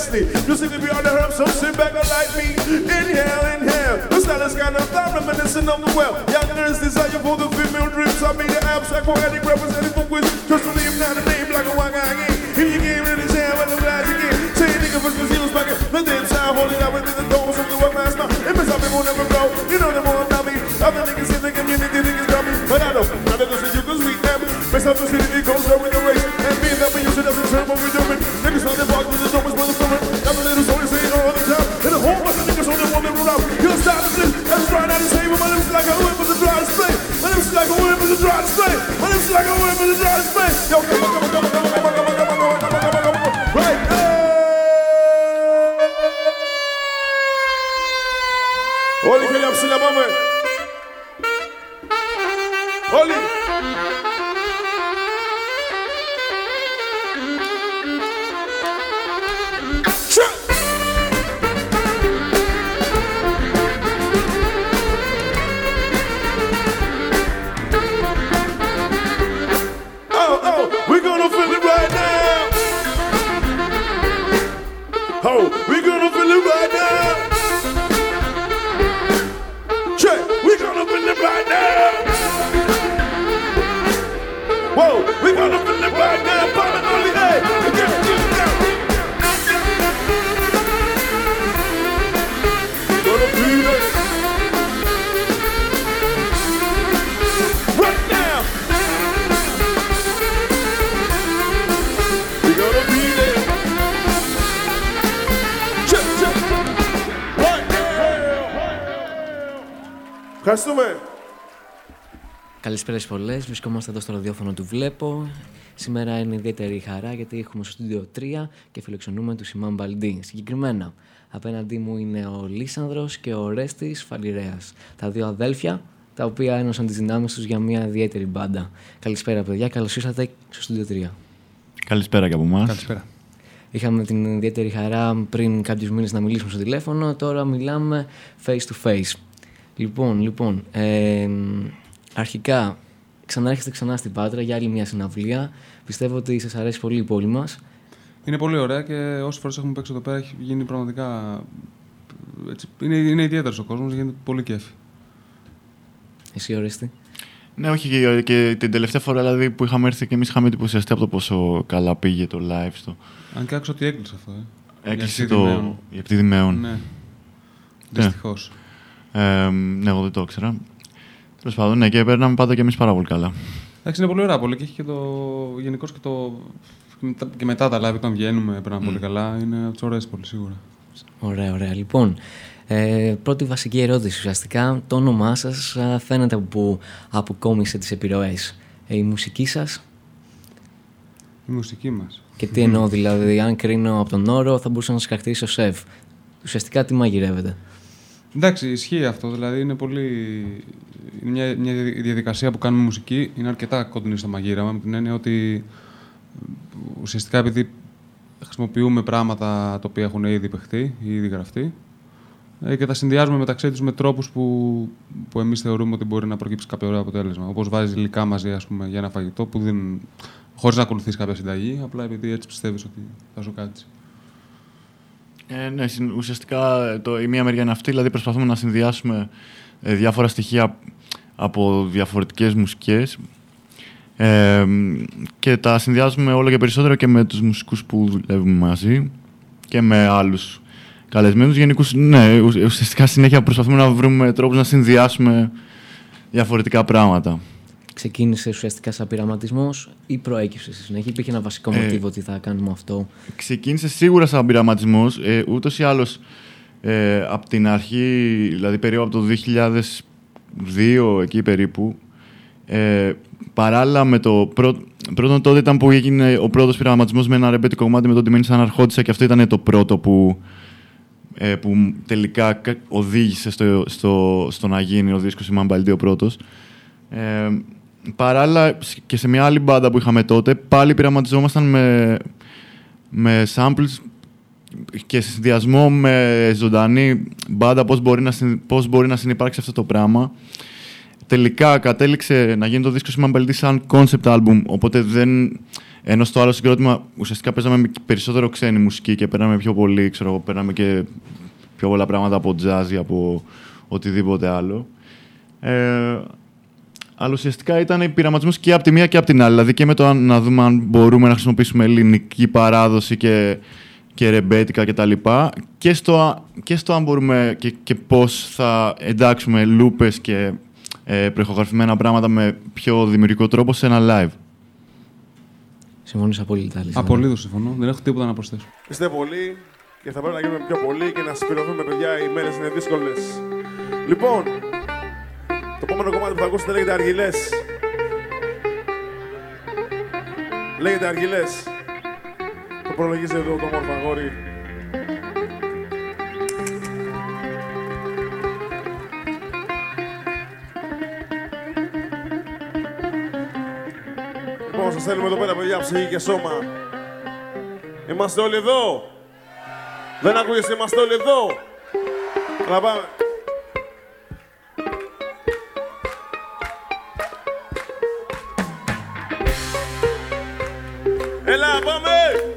You seem to be on the herb, so sit back and like me. Inhale, inhale. The is kind of fun, reminiscent of the well. Young nerds desire for the female dreams. I mean the abstract poetic representing for quiz. Just to leave now the name like a wang again. Here you game in his hand, I'm glad you get. Say nigga for his heels back. The damn sound holding out within the doors of the web master. It means some people never grow. You know them all about me. Other niggas in the community, niggas got me. But I know, none of this is you cause we them. Mess up the city, it goes with the race. Lips like a. Yo, come on, come on, come on, come on, come on, come on, come on, come on, come on, come on. Oli, que le la mama. Καλησπέρα σε πολλέ. Βρισκόμαστε εδώ στο ραδιόφωνο του Βλέπω. Σήμερα είναι ιδιαίτερη χαρά γιατί έχουμε στο στούντιο 3 και φιλοξενούμε τους Σιμάν Μπαλντί. Συγκεκριμένα, απέναντί μου είναι ο Λίσανδρος και ο Ρέστης Φαλιρέας. Τα δύο αδέλφια τα οποία ένωσαν τις δυνάμεις τους για μια ιδιαίτερη μπάντα. Καλησπέρα, παιδιά. Καλώς ήρθατε στο στούντιο 3. Καλησπέρα και από εμάς. Καλησπέρα. Είχαμε την ιδιαίτερη χαρά πριν κάποιους μήνες να μιλήσουμε στο τηλέφωνο. Τώρα μιλάμε face to face. Λοιπόν, λοιπόν, ε, αρχικά ξανάρχεστε ξανά στην Πάτρα για άλλη μια συναυλία. Πιστεύω ότι σας αρέσει πολύ η πόλη μας. Είναι πολύ ωραία και όσε φορές έχουμε παίξει εδώ πέρα έχει γίνει πραγματικά. Έτσι, είναι, είναι ιδιαίτερος ο κόσμος, γίνεται πολύ κέφι. Εσύ ορίστη. Ναι, όχι και, και την τελευταία φορά δηλαδή, που είχαμε έρθει και εμείς είχαμε εντυπωσιαστεί από το πόσο καλά πήγε το live στο. Αν και άκουσα ότι έκλεισε αυτό. Ε. Έκλεισε Για το. Δημέων. Η Επτήδη Μεών. Ναι. Δυστυχώς. Ε, ναι, εγώ δεν το ήξερα. Τέλος πάντων, ναι, και παίρναμε πάντα και εμείς πάρα πολύ καλά. Εντάξει, είναι πολύ ωραία πολύ και έχει και το. Γενικώς και το. και μετά- Και μετά τα live όταν βγαίνουμε περνάμε πολύ καλά. Είναι από τις ωραίες πολύ σίγουρα. Ωραία, ωραία. Λοιπόν, ε, πρώτη βασική ερώτηση ουσιαστικά. Το όνομά σας α, φαίνεται που αποκόμισε τις επιρροές. Ε, η μουσική σας; Η μουσική μας. και τι εννοώ δηλαδή, αν κρίνω από τον όρο θα μπορούσα να σας χαρακτηρίσω σεφ. Ουσιαστικά τι μαγειρεύετε; Εντάξει, ισχύει αυτό. Δηλαδή είναι πολύ. Είναι μια, μια διαδικασία που κάνουμε μουσική. Είναι αρκετά κοντινή στο μαγείρεμα με την έννοια ότι ουσιαστικά επειδή χρησιμοποιούμε πράγματα τα οποία έχουν ήδη παιχτεί ή ήδη γραφτεί ε, και τα συνδυάζουμε μεταξύ τους με τρόπους που, που εμείς θεωρούμε ότι μπορεί να προκύψει κάποιο ωραίο αποτέλεσμα. Όπως βάζεις υλικά μαζί ας πούμε, για ένα φαγητό που δεν. χωρίς να ακολουθείς κάποια συνταγή, απλά επειδή έτσι πιστεύεις ότι θα σου κάτσει. Ε, ναι, συν- ουσιαστικά ε, το, η μία μεριά είναι αυτή, δηλαδή προσπαθούμε να συνδυάσουμε ε, διάφορα στοιχεία από διαφορετικές μουσικές ε, και τα συνδυάζουμε όλο και περισσότερο και με τους μουσικούς που δουλεύουμε μαζί και με άλλους καλεσμένους. Γενικώ, ναι, ουσ- ουσιαστικά συνέχεια προσπαθούμε να βρούμε τρόπους να συνδυάσουμε διαφορετικά πράγματα. Ξεκίνησε ουσιαστικά σαν πειραματισμός ή προέκυψε στη συνέχεια; Υπήρχε ένα βασικό Ε, μοτίβο ότι θα κάνουμε αυτό; Ξεκίνησε σίγουρα σαν πειραματισμός. Ε, Ούτως ή άλλως ε, από την αρχή, δηλαδή περίπου από το 2002 εκεί περίπου, ε, παράλληλα με το πρώτο. Πρώτον, τότε ήταν που έγινε ο πρώτος πειραματισμός με ένα ρεμπέτικο κομμάτι με το Ντιμένη σαν αρχόντισα και αυτό ήταν το πρώτο που, ε, που τελικά κα- οδήγησε στο, στο, στο να γίνει ο δίσκος η Μαμπαλντή ο πρώτος. Ε, παράλληλα και σε μια άλλη μπάντα που είχαμε τότε, πάλι πειραματιζόμασταν με, με samples και σε συνδυασμό με ζωντανή μπάντα πώς μπορεί, να, πώς μπορεί να συνεπάρξει αυτό το πράγμα. Τελικά κατέληξε να γίνει το δίσκο Σιμαμπελτή σαν concept album, οπότε δεν... Ενώ στο άλλο συγκρότημα ουσιαστικά παίζαμε περισσότερο ξένη μουσική και παίρναμε πιο πολύ, ξέρω παίρναμε και πιο πολλά πράγματα από jazz ή από οτιδήποτε άλλο. Ε, αλλά ουσιαστικά ήταν πειραματισμός και από τη μία και από την άλλη. Δηλαδή και με το να δούμε αν μπορούμε να χρησιμοποιήσουμε ελληνική παράδοση και, και ρεμπέτικα κτλ. Και, και, στο, και στο αν μπορούμε και, και πώς θα εντάξουμε λούπες και ε, πρεχογραφημένα πράγματα με πιο δημιουργικό τρόπο σε ένα live. Συμφωνώ απόλυτα. Απολύτως συμφωνώ. Δεν έχω τίποτα να προσθέσω. Πιστεύω πολύ και θα πρέπει να γίνουμε πιο πολύ και να συμπληρωθούμε, παιδιά. Οι μέρες είναι δύσκολες. Λοιπόν, το επόμενο κομμάτι που θα ακούσετε λέγεται Αργυλές. Λέγεται Αργυλές. Το προλογίζει εδώ το μόρφο αγόρι. Λοιπόν, σας θέλουμε εδώ πέρα, παιδιά, ψυχή και σώμα. Είμαστε όλοι εδώ. Δεν ακούγεστε, είμαστε όλοι εδώ. Να πάμε. Έλα, πάμε!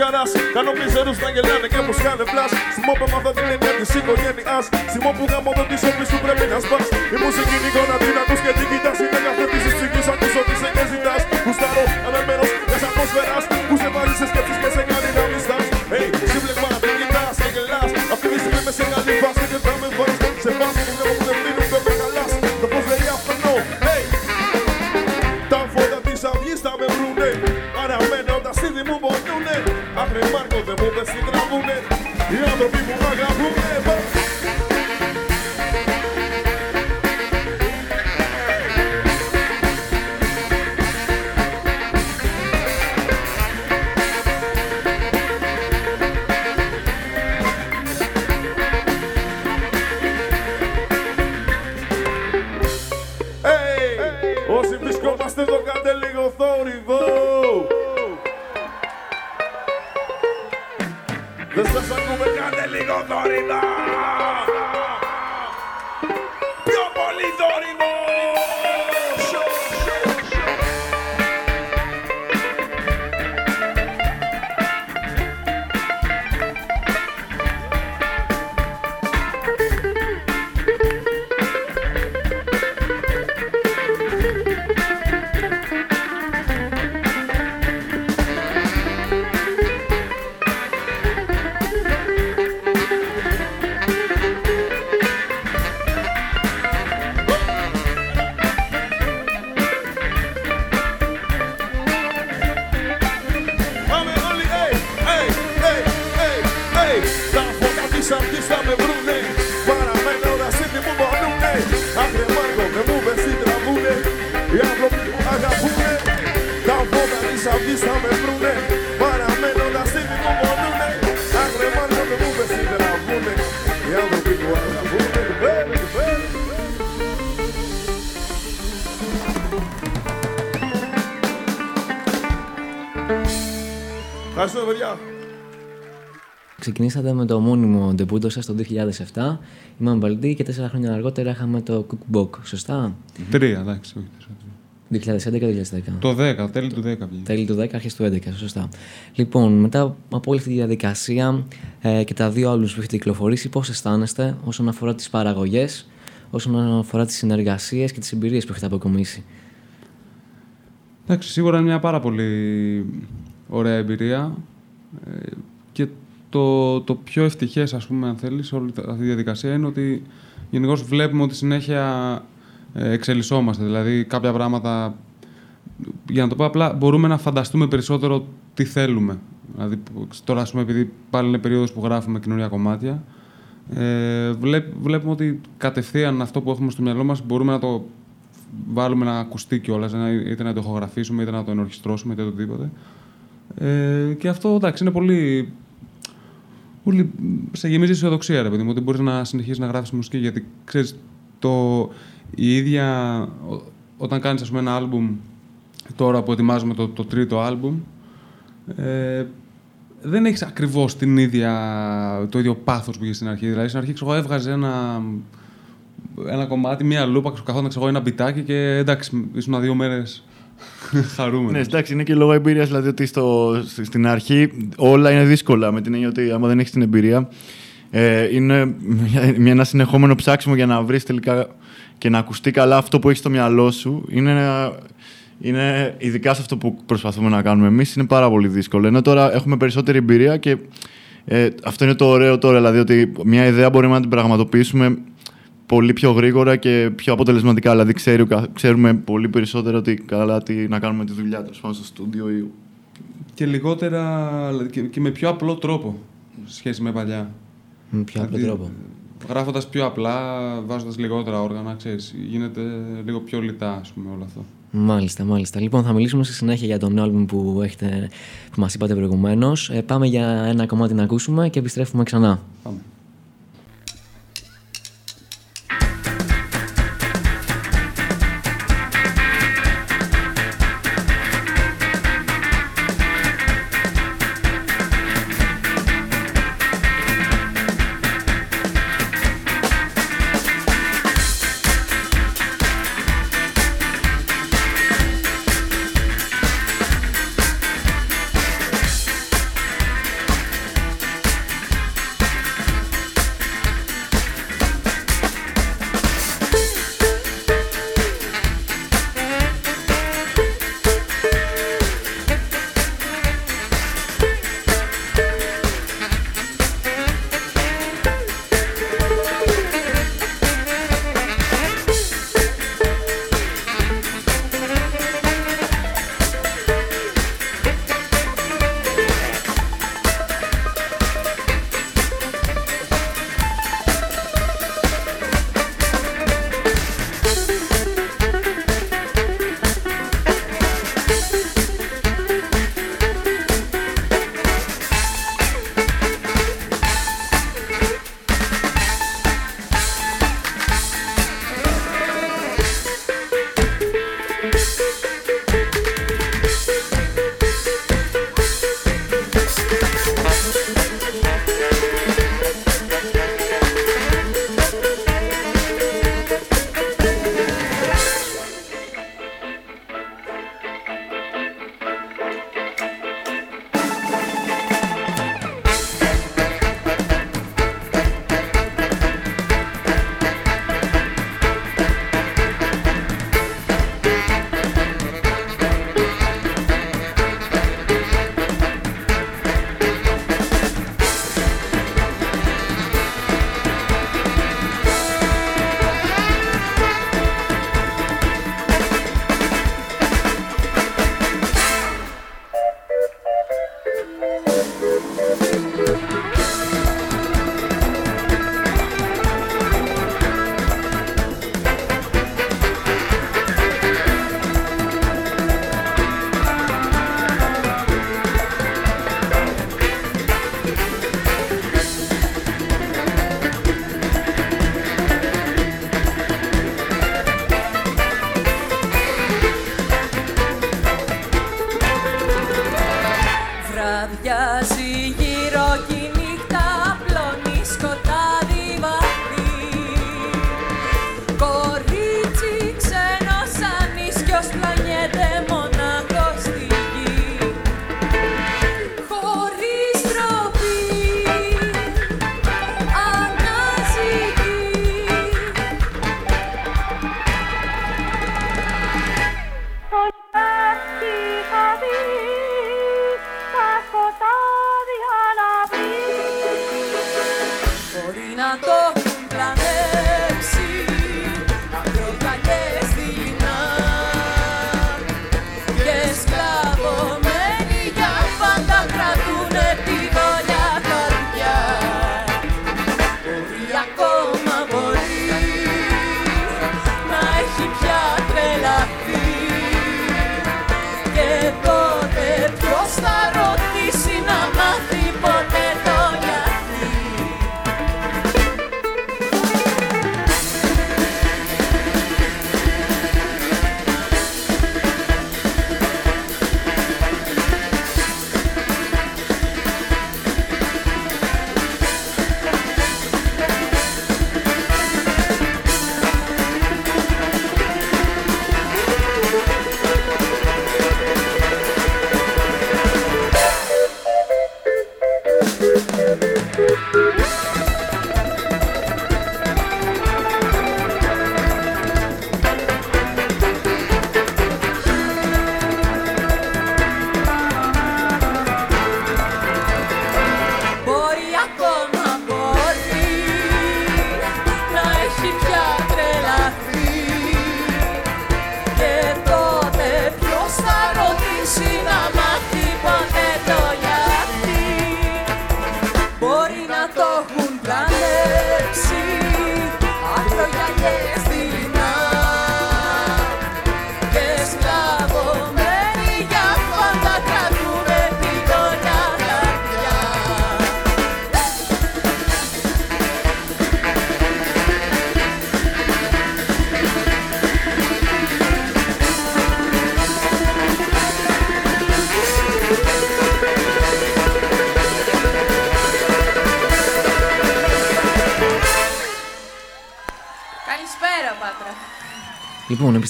Πάλι της χαράς Κάνω μιζερούς να γελάνε και μου σκάνε φλάς. Θυμώ που έμαθα την έννοια της οικογένειας Θυμώ που γαμώ το της όπλης σου πρέπει να σπάς. Η μουσική είναι εικόνα, την ακούς και την κοιτάς Ξεκινήσατε με το ομώνυμο ντεμπούτο σας το 2007, η Μαμπαλντή και τέσσερα χρόνια αργότερα είχαμε το Cookbook, σωστά; Τρία, εντάξει. όχι, τέσσερα. 2011-2010. Το 10, τέλη του 10 βγήκε. Τέλη του 10, αρχές του 11, σωστά. Λοιπόν, μετά από όλη αυτή τη διαδικασία ε, και τα δύο albums που έχετε κυκλοφορήσει, πώς αισθάνεστε όσον αφορά τις παραγωγές, όσον αφορά τις συνεργασίες και τις εμπειρίες που έχετε αποκομίσει; Εντάξει, σίγουρα είναι μια πάρα πολύ ωραία εμπειρία ε, και το, το πιο ευτυχές, ας πούμε, αν θέλεις, σε όλη αυτή τη διαδικασία είναι ότι γενικώς βλέπουμε ότι συνέχεια ε, εξελισσόμαστε. Δηλαδή, κάποια πράγματα, για να το πω απλά, μπορούμε να φανταστούμε περισσότερο τι θέλουμε. Δηλαδή, που- τώρα, ας πούμε, επειδή πάλι είναι περίοδος που γράφουμε καινούργια κομμάτια, ε, βλέπ, βλέπουμε ότι κατευθείαν αυτό που έχουμε στο μυαλό μας μπορούμε να το βάλουμε να ακουστεί κιόλας, είτε να το ηχογραφήσουμε, είτε να το ενορχιστρώσουμε, είτε οτιδήποτε. Ε, και αυτό εντάξει, είναι πολύ. Πολύ σε γεμίζει αισιοδοξία, ρε παιδί μου, ότι μπορείς να συνεχίσεις να γράφεις μουσική. Γιατί ξέρεις, το, η ίδια. ο- όταν κάνεις, πούμε, ένα άλμπουμ, τώρα που ετοιμάζουμε το, το τρίτο άλμπουμ, ε, δεν έχεις ακριβώς την ίδια, το ίδιο πάθος που είχες στην αρχή. Δηλαδή, στην αρχή ξέρω, εγώ, έβγαζε ένα, ένα κομμάτι, μία λούπα, καθόταν ξέρω, εγώ, ένα μπιτάκι και εντάξει, ήσουν δύο μέρες χαρούμενος. Ναι, εντάξει, είναι και λόγω εμπειρίας. Δηλαδή ότι στο, στη- στην αρχή όλα είναι δύσκολα. Με την έννοια ότι άμα δεν έχεις την εμπειρία, ε, είναι μια, μια- ένα συνεχόμενο ψάξιμο για να βρεις τελικά και να ακουστεί καλά αυτό που έχεις στο μυαλό σου. Είναι, ένα- είναι ειδικά σε αυτό που προσπαθούμε να κάνουμε εμείς, είναι πάρα πολύ δύσκολο. Ενώ τώρα έχουμε περισσότερη εμπειρία και ε, αυτό είναι το ωραίο τώρα. Δηλαδή ότι μια ιδέα μπορούμε να την πραγματοποιήσουμε πολύ πιο γρήγορα και πιο αποτελεσματικά. Δηλαδή, ξέρει, ο κα- ξέρουμε πολύ περισσότερο ότι καλά τι να κάνουμε τη δουλειά τους πάνω στο στούντιο. Ή... Και λιγότερα δηλαδή, και, και με πιο απλό τρόπο σε σχέση με παλιά. Με ποιο απλό Δηλαδή, τρόπο. Γράφοντας πιο απλά, βάζοντας λιγότερα όργανα, ξέρεις, γίνεται λίγο πιο λιτά, ας πούμε, όλο αυτό. Μάλιστα, μάλιστα. Λοιπόν, θα μιλήσουμε στη συνέχεια για το νέο άλμπουμ που, έχετε, που μας είπατε προηγουμένως. Ε, πάμε για ένα κομμάτι να ακούσουμε και επιστρέφουμε ξανά. Πάμε.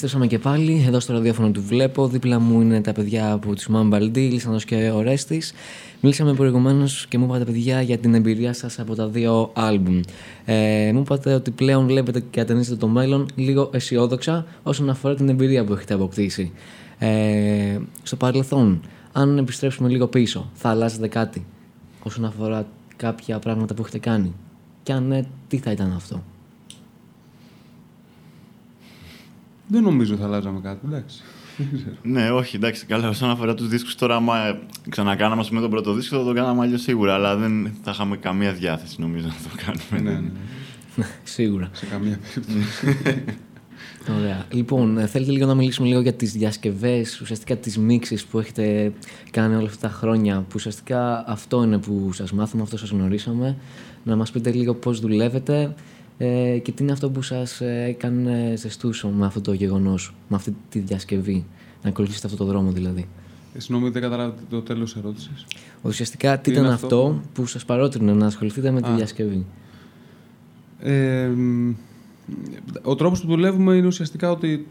Επιστρέψαμε και πάλι εδώ στο ραδιόφωνο του Βλέπω. Δίπλα μου είναι τα παιδιά από τους Μάμπαλντί, Λίσανδρο και ο Ρέστη. Μίλησαμε προηγουμένως και μου είπατε, παιδιά, για την εμπειρία σας από τα δύο άλμπουμ. Ε, μου είπατε ότι πλέον βλέπετε και ατενίζετε το μέλλον λίγο αισιόδοξα όσον αφορά την εμπειρία που έχετε αποκτήσει. Ε, στο παρελθόν, αν επιστρέψουμε λίγο πίσω, θα αλλάζετε κάτι όσον αφορά κάποια πράγματα που έχετε κάνει; Και αν ναι, τι θα ήταν αυτό; Δεν νομίζω θα αλλάζαμε κάτι, εντάξει. Δεν ξέρω. Ναι, όχι, εντάξει, καλά. Όσον αφορά τους δίσκους τώρα, άμα ξανακάναμε ας πούμε, τον πρώτο δίσκο, θα το κάναμε αλλιώς σίγουρα. Αλλά δεν θα είχαμε καμία διάθεση, νομίζω, να το κάνουμε. ναι, ναι, ναι. Σίγουρα. Σε καμία περίπτωση. Ωραία. Λοιπόν, ε, θέλετε λίγο να μιλήσουμε λίγο για τις διασκευές, ουσιαστικά τις μίξεις που έχετε κάνει όλα αυτά τα χρόνια, που ουσιαστικά αυτό είναι που σας μάθαμε, αυτό σας γνωρίσαμε. Να μας πείτε λίγο πώς δουλεύετε ε, και τι είναι αυτό που σας ε, έκανε ζεστούσο με αυτό το γεγονός, με αυτή τη διασκευή, να ακολουθήσετε αυτό το δρόμο δηλαδή; Ε, Συγγνώμη, δεν κατάλαβα το τέλος τη ερώτησης. Ουσιαστικά τι, Τι ήταν είναι αυτό, αυτό; που σας παρότρινε να ασχοληθείτε με τη Α. διασκευή; Ε, μ, ο τρόπος που δουλεύουμε είναι ουσιαστικά ότι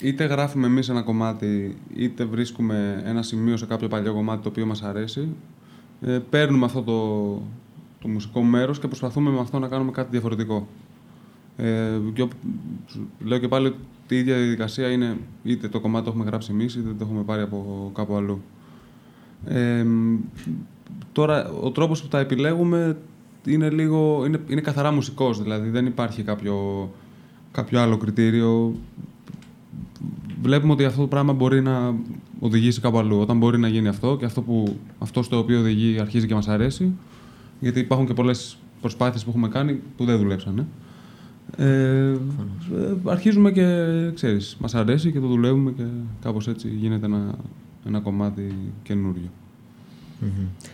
είτε γράφουμε εμείς ένα κομμάτι, είτε βρίσκουμε ένα σημείο σε κάποιο παλιό κομμάτι το οποίο μας αρέσει, ε, παίρνουμε αυτό το, το μουσικό μέρος και προσπαθούμε με αυτό να κάνουμε κάτι διαφορετικό. Ε, και οπ- λέω και πάλι ότι η ίδια διαδικασία είναι είτε το κομμάτι το έχουμε γράψει εμείς, είτε το έχουμε πάρει από κάπου αλλού. Ε, μ, τώρα, ο τρόπος που τα επιλέγουμε είναι, λίγο, είναι, είναι καθαρά μουσικός, δηλαδή δεν υπάρχει κάποιο, κάποιο άλλο κριτήριο. Βλέπουμε ότι αυτό το πράγμα μπορεί να οδηγήσει κάπου αλλού. Όταν μπορεί να γίνει αυτό και αυτό, που, αυτό στο οποίο οδηγεί αρχίζει και μας αρέσει, γιατί υπάρχουν και πολλές προσπάθειες που έχουμε κάνει που δεν δουλέψανε. Ε, ε, αρχίζουμε και ξέρεις, μας αρέσει και το δουλεύουμε και κάπως έτσι γίνεται ένα, ένα κομμάτι καινούριο.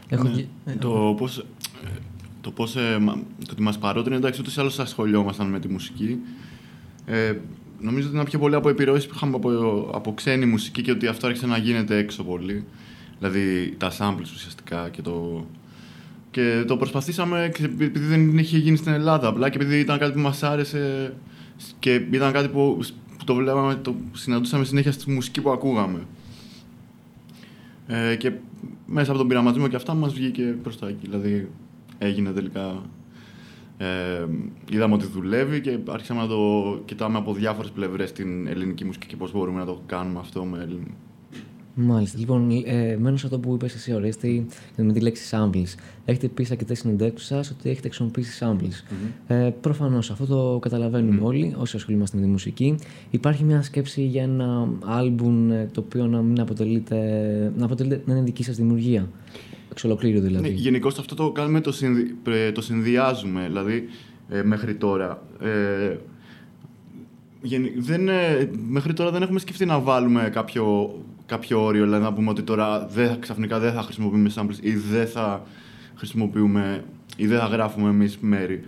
Έχω... Ναι. βγει- ε, το πώς, ε, το πώς ε, μα- το ότι μας παρότρινε, εντάξει, ούτως ή άλλως ασχολιόμασταν με τη μουσική. Ε, νομίζω ότι είναι πιο πολύ από επιρροές που είχαμε από, από ξένη μουσική και ότι αυτό άρχισε να γίνεται έξω πολύ. Δηλαδή τα samples ουσιαστικά και το... Και το προσπαθήσαμε ξε- επειδή δεν είχε γίνει στην Ελλάδα απλά και επειδή ήταν κάτι που μας άρεσε και ήταν κάτι που, που το βλέπαμε, το συναντούσαμε συνέχεια στη μουσική που ακούγαμε. Ε, και μέσα από τον πειραματισμό και αυτά μας βγήκε προς τα εκεί. Δηλαδή έγινε τελικά... Ε, είδαμε ότι δουλεύει και άρχισαμε να το κοιτάμε από διάφορες πλευρές την ελληνική μουσική και πώς μπορούμε να το κάνουμε αυτό με, ελλην- Μάλιστα. Λοιπόν, ε, μένω σε αυτό που είπες εσύ, Ορέστη, με τη λέξη samples. Έχετε πει σε αρκετές συνεντεύξεις σας ότι έχετε χρησιμοποιήσει samples. Ε, Προφανώς αυτό το καταλαβαίνουμε όλοι όσοι ασχολούμαστε με τη μουσική. Υπάρχει μια σκέψη για ένα άλμπουμ ε, το οποίο να μην αποτελείται, να, αποτελείται, να είναι δική σας δημιουργία. Εξ ολοκλήρου δηλαδή. Ναι, Γενικώς αυτό το κάνουμε, το, συνδυ... πρε- το συνδυάζουμε. Δηλαδή, ε, μέχρι τώρα. Ε, γενι- δεν, ε, μέχρι τώρα δεν έχουμε σκεφτεί να βάλουμε κάποιο, κάποιο όριο, δηλαδή να πούμε ότι τώρα δεν, θα- ξαφνικά δεν θα χρησιμοποιούμε samples ή δεν θα χρησιμοποιούμε ή δεν θα γράφουμε εμείς μέρη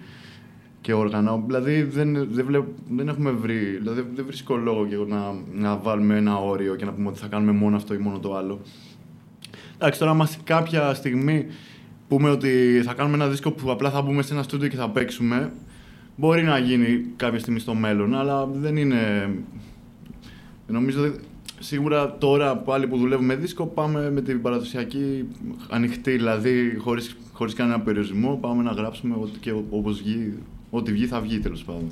και όργανα. Δηλαδή δεν, δεν, βλέπ- δεν έχουμε βρει, δηλαδή δεν βρίσκω λόγο και εγώ να, να βάλουμε ένα όριο και να πούμε ότι θα κάνουμε μόνο αυτό ή μόνο το άλλο. Εντάξει, τώρα μας κάποια στιγμή πούμε ότι θα κάνουμε ένα δίσκο που απλά θα μπούμε σε ένα στούντιο και θα παίξουμε, μπορεί να γίνει κάποια στιγμή στο μέλλον, αλλά δεν είναι... Νομίζω ότι σίγουρα τώρα πάλι που δουλεύουμε δίσκο πάμε με την παραδοσιακή ανοιχτή, δηλαδή χωρίς, χωρίς κανένα περιορισμό, πάμε να γράψουμε ό,τι, και όπως βγει, ό,τι βγει θα βγει τέλος πάντων.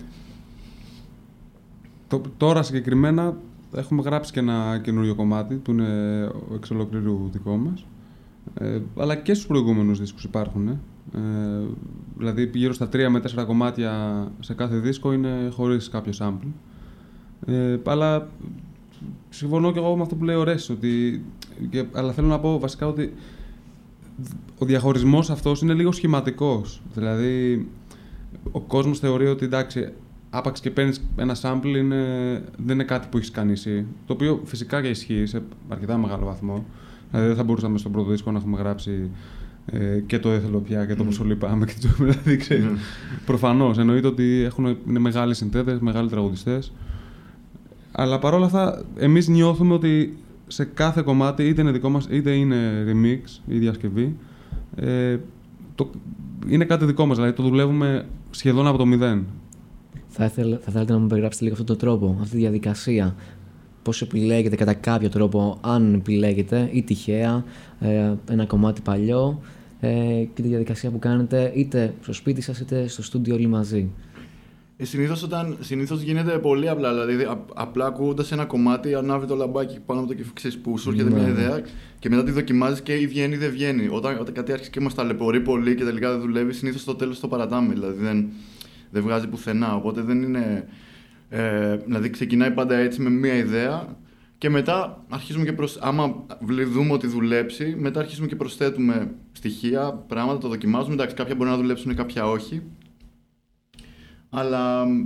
Το- τώρα συγκεκριμένα έχουμε γράψει και ένα καινούριο κομμάτι που είναι ο εξ ολοκλήρου δικό μας. Ε, αλλά και στους προηγούμενους δίσκους υπάρχουν. Ε. Ε, δηλαδή γύρω στα τρία με τέσσερα κομμάτια σε κάθε δίσκο είναι χωρίς κάποιο sample. Ε, αλλά συμφωνώ και εγώ με αυτό που λέει ο Ρέσης, ότι, και, αλλά θέλω να πω βασικά ότι ο διαχωρισμός αυτός είναι λίγο σχηματικός. Δηλαδή ο κόσμος θεωρεί ότι εντάξει, άπαξ και παίρνεις ένα sample είναι, δεν είναι κάτι που έχεις κάνει εσύ. Το οποίο φυσικά και ισχύει σε αρκετά μεγάλο βαθμό. Δηλαδή δεν θα μπορούσαμε στον πρώτο δίσκο να έχουμε γράψει ε, και το έθελο πια και το πόσο λυπάμαι και το δηλαδή ξέρεις. Προφανώς. Εννοείται ότι έχουν, είναι μεγάλοι συνθέτες, μεγάλοι τραγουδιστές. Αλλά παρόλα αυτά, εμείς νιώθουμε ότι σε κάθε κομμάτι, είτε είναι δικό μας είτε είναι remix ή διασκευή, ε, το, είναι κάτι δικό μας. Δηλαδή το δουλεύουμε σχεδόν από το μηδέν. Θα, ήθελα, θα θέλατε να μου περιγράψετε λίγο αυτόν τον τρόπο, αυτή τη διαδικασία. Πώς επιλέγετε κατά κάποιο τρόπο, αν επιλέγετε, ή τυχαία, ε, ένα κομμάτι παλιό ε, και τη διαδικασία που κάνετε είτε στο σπίτι σας είτε στο στούντιο όλοι μαζί. Ε, συνήθως, όταν, συνήθως γίνεται πολύ απλά, δηλαδή α- απλά ακούγοντας ένα κομμάτι ανάβει το λαμπάκι πάνω από το κεφί που σου έρχεται Ναι. μια ιδέα και μετά τη δοκιμάζεις και ή βγαίνει ή δεν βγαίνει. Όταν, όταν κάτι άρχισε και μας ταλαιπωρεί πολύ και τελικά δεν δουλεύει, συνήθως στο τέλος το παρατάμε, δηλαδή δεν, δεν βγάζει πουθενά, οπότε δεν είναι... Ε, δηλαδή ξεκινάει πάντα έτσι με μια ιδέα και μετά αρχίζουμε και προσ... άμα βλε- δούμε ότι δουλέψει, μετά αρχίζουμε και προσθέτουμε στοιχεία, πράγματα, το δοκιμάζουμε. Εντάξει, κάποια μπορεί να δουλέψουν, κάποια όχι. Αλλά μ,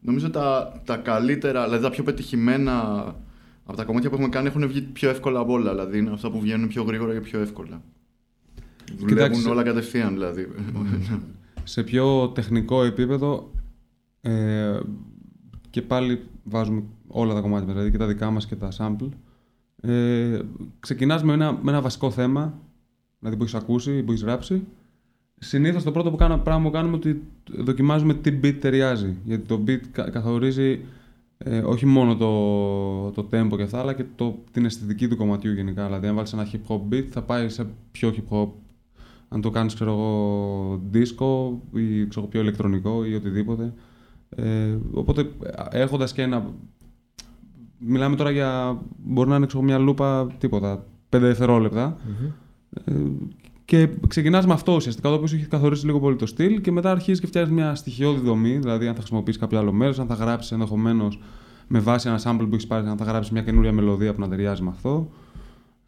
νομίζω τα, τα καλύτερα, δηλαδή τα πιο πετυχημένα από τα κομμάτια που έχουμε κάνει έχουν βγει πιο εύκολα από όλα. Δηλαδή είναι αυτά που βγαίνουν πιο γρήγορα και πιο εύκολα. Δουλεύουν Κοιτάξτε, όλα κατευθείαν δηλαδή. σε πιο τεχνικό επίπεδο ε, και πάλι βάζουμε όλα τα κομμάτια μας, δηλαδή και τα δικά μας και τα sample. Ε, ξεκινάς με ένα, με ένα βασικό θέμα, δηλαδή που έχεις ακούσει, που έχεις γράψει. Συνήθως το πρώτο που κάνω, πράγμα που κάνουμε ότι δοκιμάζουμε τι beat ταιριάζει. Γιατί το beat κα- καθορίζει ε, όχι μόνο το, το tempo και αυτά, αλλά και το, την αισθητική του κομματιού γενικά. Δηλαδή, αν βάλεις ένα hip hop beat, θα πάει σε πιο hip hop αν το κάνεις ξέρω εγώ disco ή ξέρω, πιο ηλεκτρονικό ή οτιδήποτε. Ε, οπότε έχοντας και ένα... Μιλάμε τώρα για... Μπορεί να είναι ξέρω, μια λούπα τίποτα, 5 δευτερόλεπτα. Ε, και ξεκινάς με αυτό ουσιαστικά, το οποίο σου έχει καθορίσει λίγο πολύ το στυλ και μετά αρχίζεις και φτιάχνεις μια στοιχειώδη δομή, δηλαδή αν θα χρησιμοποιήσεις κάποιο άλλο μέρος, αν θα γράψεις ενδεχομένως με βάση ένα sample που έχεις πάρει, αν θα γράψεις μια καινούρια μελωδία που να ταιριάζει με αυτό.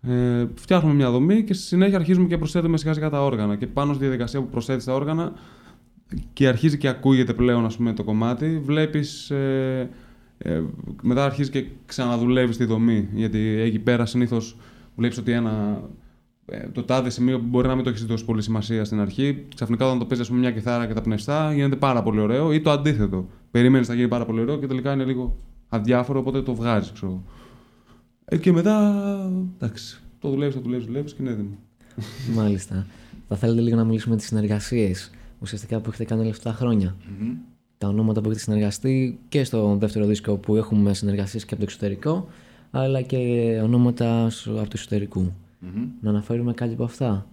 Ε, φτιάχνουμε μια δομή και στη συνέχεια αρχίζουμε και προσθέτουμε σιγά σιγά τα όργανα. Και πάνω στη διαδικασία που προσθέτεις τα όργανα και αρχίζει και ακούγεται πλέον ας πούμε, το κομμάτι, βλέπεις, ε, ε, μετά αρχίζει και ξαναδουλεύεις τη δομή. Γιατί εκεί πέρα συνήθως βλέπεις ότι ένα, ε, το τάδε σημείο που μπορεί να μην το έχεις δώσει πολύ σημασία στην αρχή, ξαφνικά όταν το παίζεις μια κιθάρα και τα πνευστά, γίνεται πάρα πολύ ωραίο ή το αντίθετο. Περίμενε να γίνει πάρα πολύ ωραίο και τελικά είναι λίγο αδιάφορο, οπότε το βγάζεις, ξέρω. Ε, και μετά, εντάξει, το δουλεύεις, το δουλεύεις, δουλεύεις και είναι έτοιμο. Μάλιστα. Θα θέλετε λίγο να μιλήσουμε για τις συνεργασίες ουσιαστικά που έχετε κάνει όλα αυτά τα χρόνια. Τα ονόματα που έχετε συνεργαστεί και στο δεύτερο δίσκο που έχουμε συνεργασίες και από το εξωτερικό, αλλά και ονόματα σ- από το εσωτερικού. Να αναφέρουμε κάτι από αυτά;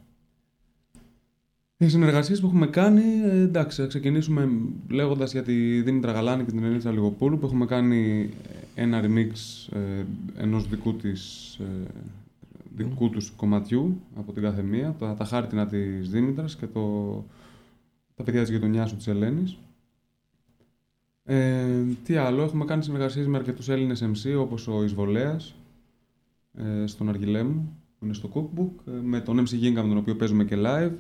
Οι συνεργασίες που έχουμε κάνει, ε, εντάξει, θα ξεκινήσουμε λέγοντας για τη Δήμητρα Γαλάνη και την Ελίτσα Λιγοπούλου που έχουμε κάνει ένα remix ε, ενός δικού, της, ε, δικού τους κομματιού από την κάθε μία, τα, τα χάρτινα της Δήμητρας και το, τα παιδιά της γειτονιάς του της Ελένης. Ε, τι άλλο, έχουμε κάνει συνεργασίες με αρκετούς Έλληνες MC όπως ο Ισβολέας ε, στον Αργιλέ μου, που είναι στο Cookbook, ε, με τον MC Ginga με τον οποίο παίζουμε και live.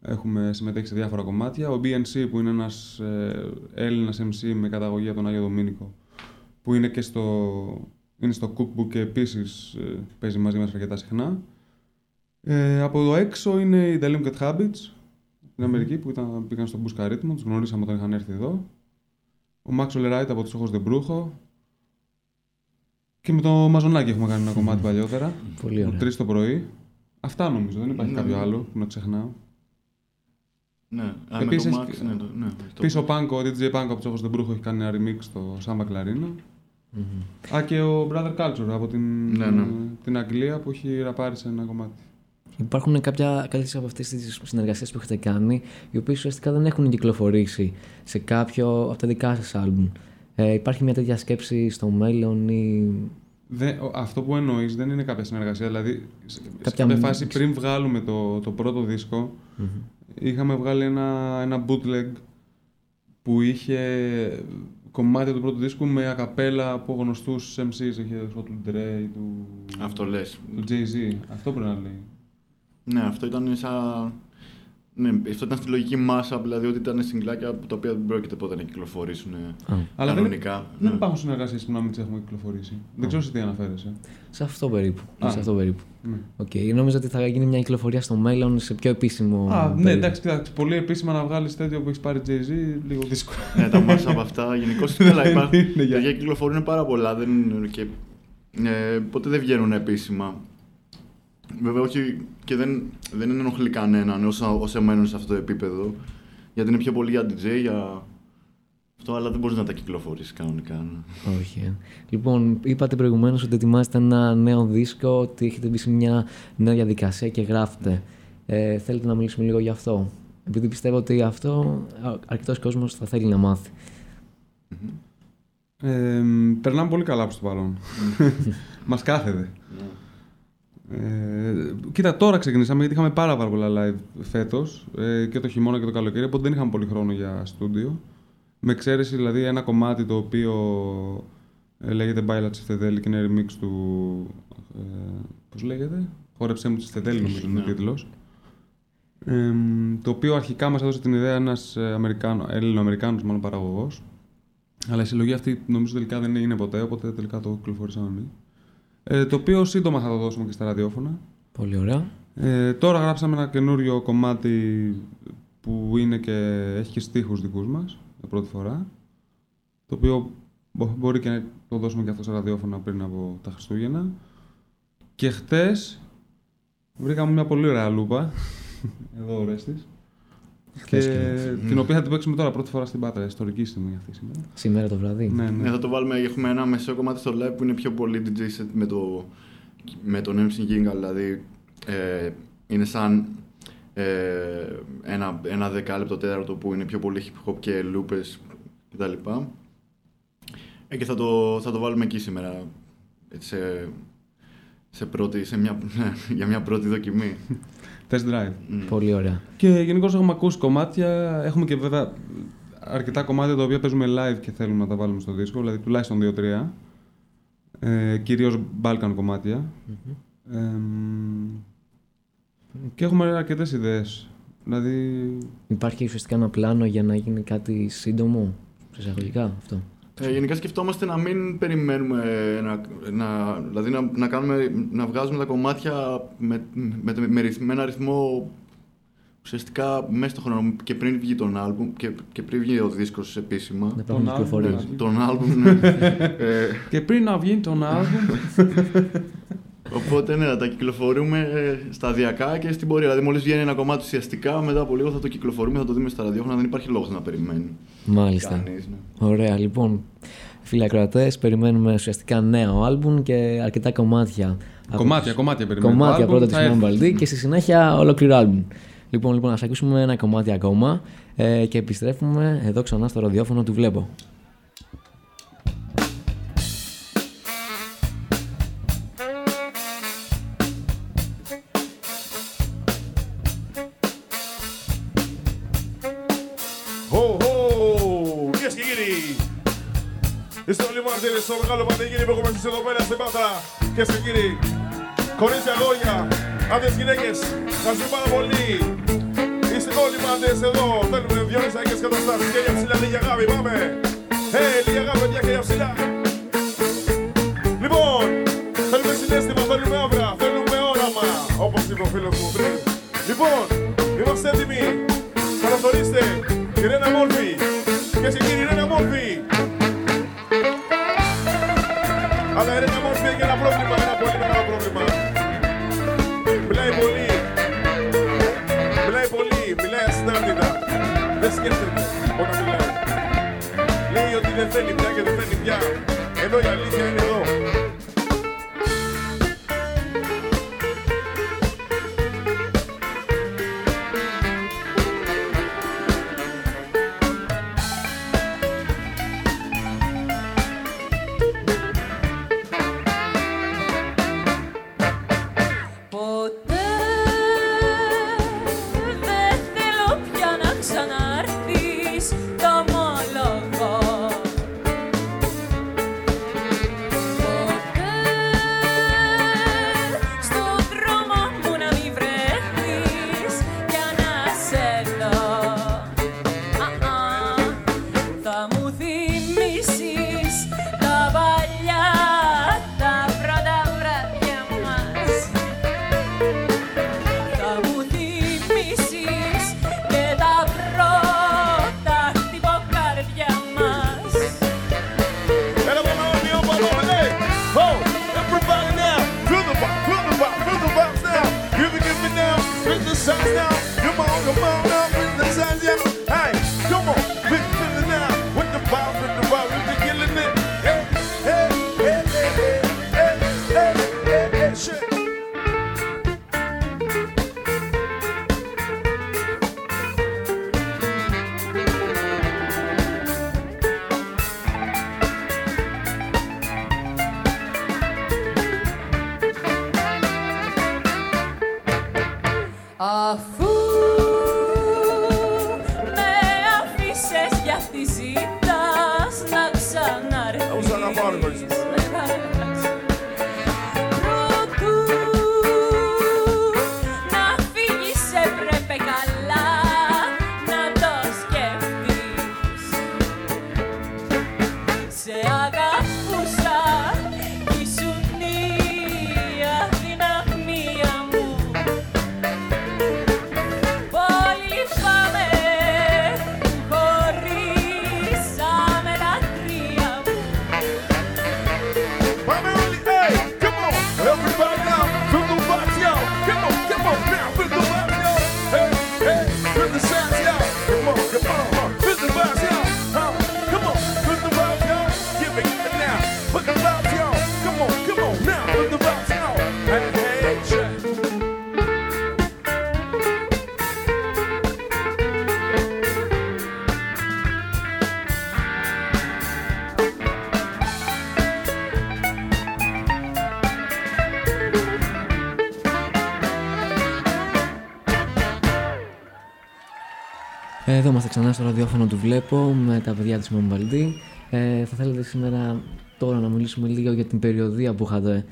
Έχουμε συμμετέχει σε διάφορα κομμάτια. Ο BNC που είναι ένας ε, Έλληνας MC με καταγωγή από τον Άγιο Δομήνικο που είναι και στο, είναι στο Cookbook και επίσης ε, παίζει μαζί μας αρκετά συχνά. Ε, από εδώ έξω είναι οι The Limited Habits στην Αμερική που ήταν, πήγαν στο Μπούσκα Ρίτμο, τους γνωρίσαμε όταν είχαν έρθει εδώ. Ο Max Olerite από τους Όχος Δεμπρούχο. Και με το Μαζονάκι έχουμε κάνει ένα κομμάτι παλιότερα. Πολύ Το ωραία. 3 το πρωί. Αυτά νομίζω, δεν υπάρχει Ναι, κάποιο ναι. άλλο που να ξεχνάω. Ναι, α, Επίσης, με το Max, ναι, το, ναι, το- Πίσω ο Πάνκο, ο DJ Πάνκο από τους Όχο Δεμπρούχο έχει κάνει ένα remix στο Σάμπα Κλαρίνο. Α, και ο Brother Culture από την, Ναι, ναι. την Αγγλία που έχει ραπάρει σε ένα κομμάτι. Υπάρχουν κάποια κάποιες από αυτές τις συνεργασίες που έχετε κάνει, οι οποίες ουσιαστικά δεν έχουν κυκλοφορήσει σε κάποιο από τα δικά σας άλμπουμ. Ε, υπάρχει μια τέτοια σκέψη στο μέλλον ή... Δεν, ο- αυτό που εννοείς δεν είναι κάποια συνεργασία. Δηλαδή, σε, σε Κάποια κάποια mix. φάση πριν βγάλουμε το, το πρώτο δίσκο, είχαμε βγάλει ένα, ένα bootleg που είχε κομμάτια του πρώτου δίσκου με ακαπέλα από γνωστούς MCs. Είχε το του Dre, του, Αυτό λες. του Jay-Z. Αυτό πρέπει να λέει. Ναι, αυτό ήταν σαν... Ναι, αυτό ήταν στη λογική μάσα, δηλαδή ότι ήταν συγκλάκια τα οποία δεν πρόκειται ποτέ να κυκλοφορήσουν Α, Αλλά δεν, κανονικά. δεν ναι. υπάρχουν συνεργασίε που να μην τις έχουμε κυκλοφορήσει. Δεν ξέρω σε τι αναφέρεσαι. σε αυτό περίπου. Α. Σε αυτό περίπου. Ναι. Οκ. Νόμιζα ότι θα γίνει μια κυκλοφορία στο μέλλον σε πιο επίσημο. Α, ναι, περίπου. εντάξει, κοιτάξτε, πολύ επίσημα να βγάλεις τέτοιο που έχεις πάρει Jay-Z, λίγο δύσκολο. ναι, τα mashup αυτά γενικώς καλά υπάρχουν. είναι για- Για κυκλοφορούν πάρα πολλά δεν, και ε, ποτέ δεν βγαίνουν επίσημα. Βέβαια, όχι και δεν, δεν ενοχλεί κανέναν όσο, όσο μένουν σε αυτό το επίπεδο. Γιατί είναι πιο πολύ για DJ, για αυτό, αλλά δεν μπορείς να τα κυκλοφορήσει κανονικά. ναι. Όχι. ε. Λοιπόν, είπατε προηγουμένως ότι ετοιμάζετε ένα νέο δίσκο, ότι έχετε μπει σε μια νέα διαδικασία και γράφετε. Ε, θέλετε να μιλήσουμε λίγο γι' αυτό; Επειδή πιστεύω ότι αυτό αρκετός κόσμος θα θέλει να μάθει. Ε, περνάμε πολύ καλά προς το παρόν. Μας κάθεται. Ε, κοίτα, τώρα ξεκινήσαμε γιατί είχαμε πάρα, πάρα πολλά live φέτος ε, και το χειμώνα και το καλοκαίρι, οπότε δεν είχαμε πολύ χρόνο για στούντιο. Με εξαίρεση δηλαδή ένα κομμάτι το οποίο ε, λέγεται Bailat Τσιφτεδέλη και είναι remix του. Ε, Πώς λέγεται, Χόρεψέ μου Τσιφτεδέλη, νομίζω είναι ο Ναι. τίτλος. Ε, το οποίο αρχικά μας έδωσε την ιδέα ένας ε, Αμερικάνο, Έλληνο-Αμερικάνος μάλλον παραγωγός. Αλλά η συλλογή αυτή νομίζω τελικά δεν είναι ποτέ, οπότε τελικά το κυκλοφορήσαμε εμείς. Ε, το οποίο σύντομα θα το δώσουμε και στα ραδιόφωνα. Πολύ ωραία. Ε, τώρα γράψαμε ένα καινούριο κομμάτι που είναι και, έχει και στίχους δικούς μας για πρώτη φορά. Το οποίο μπο- μπορεί και να το δώσουμε και αυτό στα ραδιόφωνα πριν από τα Χριστούγεννα. Και χτες βρήκαμε μια πολύ ωραία λούπα. Εδώ ο Ρέστης. Και Χτες και την οποία θα την παίξουμε τώρα πρώτη φορά στην Πάτρα. Ιστορική στιγμή αυτή σήμερα. Σήμερα το βράδυ. Ναι, Ναι, ναι. θα το βάλουμε, έχουμε ένα μεσαίο κομμάτι στο live που είναι πιο πολύ DJ set με, το, με τον MC Ginga, δηλαδή ε, είναι σαν ε, ένα, ένα δεκάλεπτο τέταρτο που είναι πιο πολύ hip hop και loopers κτλ. Ε, και θα το, θα το βάλουμε εκεί σήμερα, έτσι, σε, σε πρώτη, σε μια, για μια πρώτη δοκιμή. Test drive. Πολύ ωραία. Και γενικώς έχουμε ακούσει κομμάτια. Έχουμε και βέβαια αρκετά κομμάτια τα οποία παίζουμε live και θέλουμε να τα βάλουμε στο δίσκο, δηλαδή τουλάχιστον 2-3. Ε, Κυρίως Balkan κομματια Ε, και έχουμε αρκετές ιδέες. Δηλαδή. Υπάρχει ουσιαστικά ένα πλάνο για να γίνει κάτι σύντομο. Σε εισαγωγικά αυτό. Ε, γενικά σκεφτόμαστε να μην περιμένουμε, να, να, δηλαδή να, να, κάνουμε, να βγάζουμε τα κομμάτια με, με, με, ρυθ- με ένα ρυθμό ουσιαστικά μέσα στο χρόνο και πριν βγει τον άλμπουμ και, και πριν βγει ο δίσκος επίσημα. Να υπάρχουν Τον κυκλοφορίε. άλμπουμ, Τον άλμπουμ, ναι. ε, Και πριν να βγει τον album. οπότε ναι, να τα κυκλοφορούμε ε, σταδιακά και στην πορεία. Δηλαδή μόλις βγαίνει ένα κομμάτι ουσιαστικά, μετά από λίγο θα το κυκλοφορούμε, θα το δούμε στα ραδιόφωνα, δεν υπάρχει λόγος να περιμένει. Μάλιστα. Κανείς, ναι. Ωραία, λοιπόν. Φίλοι ακροατές, περιμένουμε ουσιαστικά νέο άλμπουμ και αρκετά κομμάτια. από κομμάτια, τους- κομμάτια περιμένουμε. Κομμάτια Το πρώτα album της θα έρθει. Μάμπαλντή και στη συνέχεια ολόκληρο άλμπουμ. Λοιπόν, λοιπόν, ας ακούσουμε ένα κομμάτι ακόμα ε, και επιστρέφουμε εδώ ξανά στο ραδιόφωνο του Βλέπω. τίποτα και σε κύριοι. Κορίτσια, λόγια, άντε γυναίκες, θα ζούμε πάρα πολύ. Είστε όλοι μάντε εδώ. Θέλουμε δυο νησάκε καταστάσει. Χέρια ψηλά, λίγη αγάπη, πάμε. Ε, hey, λίγη αγάπη, παιδιά, χέρια ψηλά. loyalty. Ξανά στο ραδιόφωνο του Βλέπω με τα παιδιά της Μομπαλντή. Ε, θα θέλετε σήμερα τώρα να μιλήσουμε λίγο για την περιοδία που είχατε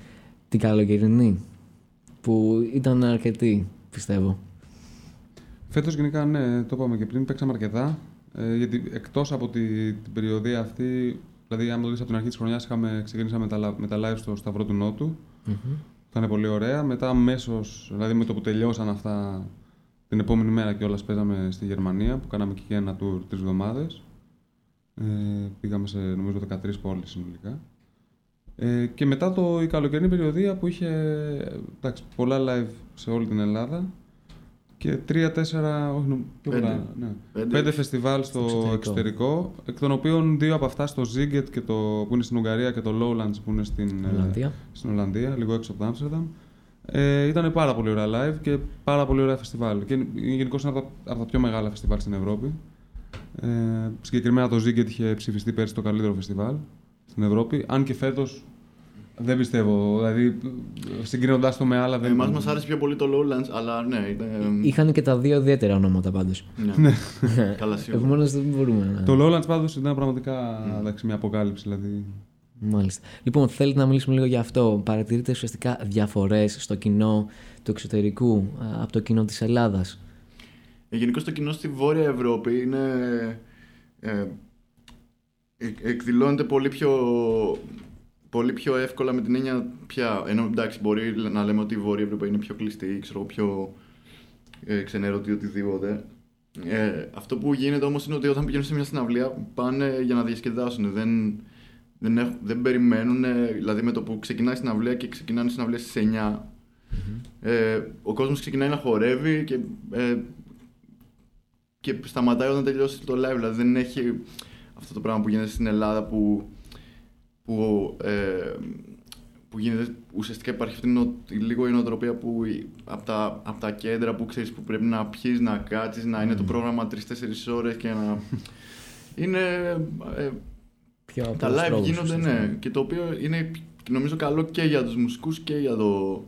την καλοκαιρινή που ήταν αρκετή πιστεύω. Φέτος γενικά, ναι, το είπαμε και πριν, παίξαμε αρκετά. Ε, γιατί εκτός από τη, την περιοδία αυτή, δηλαδή, αν το δεις από την αρχή της χρονιάς, ξεκινήσαμε με τα, λα- με τα live στο Σταυρό του Νότου. Ήταν πολύ ωραία. Μετά, αμέσως, δηλαδή με το που τελειώσαν αυτά, την επόμενη μέρα κιόλας παίζαμε στη Γερμανία, που κάναμε και ένα tour τρεις εβδομάδες. Ε, πήγαμε σε νομίζω 13 πόλεις συνολικά. Ε, και μετά το, η καλοκαιρινή περιοδία που είχε εντάξει, πολλά live σε όλη την Ελλάδα και τρία-τέσσερα, όχι νο- πιο Πέντε. πολλά, ναι. Πέντε. Πέντε φεστιβάλ στο εξωτερικό. εξωτερικό. εκ των οποίων δύο από αυτά στο Ziget και το, που είναι στην Ουγγαρία και το Lowlands που είναι στην, ε, Ολλανδία. στην Ολλανδία, λίγο έξω από το Άμστερνταμ. Ε, ήταν πάρα πολύ ωραία live και πάρα πολύ ωραία φεστιβάλ. Και γενικώς είναι από τα, από τα πιο μεγάλα φεστιβάλ στην Ευρώπη. Ε, συγκεκριμένα το Ziget είχε ψηφιστεί πέρσι το καλύτερο φεστιβάλ στην Ευρώπη. Αν και φέτος Δεν πιστεύω. Δηλαδή, συγκρίνοντάς το με άλλα, δεν Εμάς μας άρεσε πιο πολύ το Lowlands, αλλά ναι, ήταν... Είχαν και τα δύο ιδιαίτερα ονόματα πάντως. Ναι. Καλά σίγουρα. Επομένως δεν μπορούμε να. Το Lowlands πάντως ήταν πραγματικά εντάξει, μια αποκάλυψη. Δηλαδή. Μάλιστα. Λοιπόν, θέλετε να μιλήσουμε λίγο για αυτό. Παρατηρείτε ουσιαστικά διαφορές στο κοινό του εξωτερικού α, από το κοινό της Ελλάδας; Ε, Γενικώ το κοινό στη Βόρεια Ευρώπη είναι. Ε, εκ- εκδηλώνεται πολύ πιο, πολύ πιο εύκολα με την έννοια πια. Ενώ εντάξει, μπορεί να λέμε ότι η Βόρεια Ευρώπη είναι πιο κλειστή, ξέρω, πιο ε, ξενέρωτη οτιδήποτε. Ε, αυτό που γίνεται όμως είναι ότι όταν πηγαίνουν σε μια συναυλία πάνε για να διασκεδάσουν. Δεν, δεν, έχ- δεν περιμένουν, δηλαδή με το που ξεκινάει η συναυλία και ξεκινάνε οι συναυλίες στις 9, ε, ο κόσμος ξεκινάει να χορεύει και, ε, και σταματάει όταν τελειώσει το live. Δηλαδή δεν έχει αυτό το πράγμα που γίνεται στην Ελλάδα που, που, ε, που γίνεται, ουσιαστικά υπάρχει αυτή η νο- η λίγο η νοοτροπία που η- από τα, απ' τα κέντρα που ξέρεις που πρέπει να πιείς, να κάτσεις, να είναι το πρόγραμμα 3-4 ώρες και να... είναι... ε, Πιο τα απλούς live τρόπους, γίνονται, ουσιαστικά. ναι. Και το οποίο είναι νομίζω καλό και για τους μουσικούς και για, το,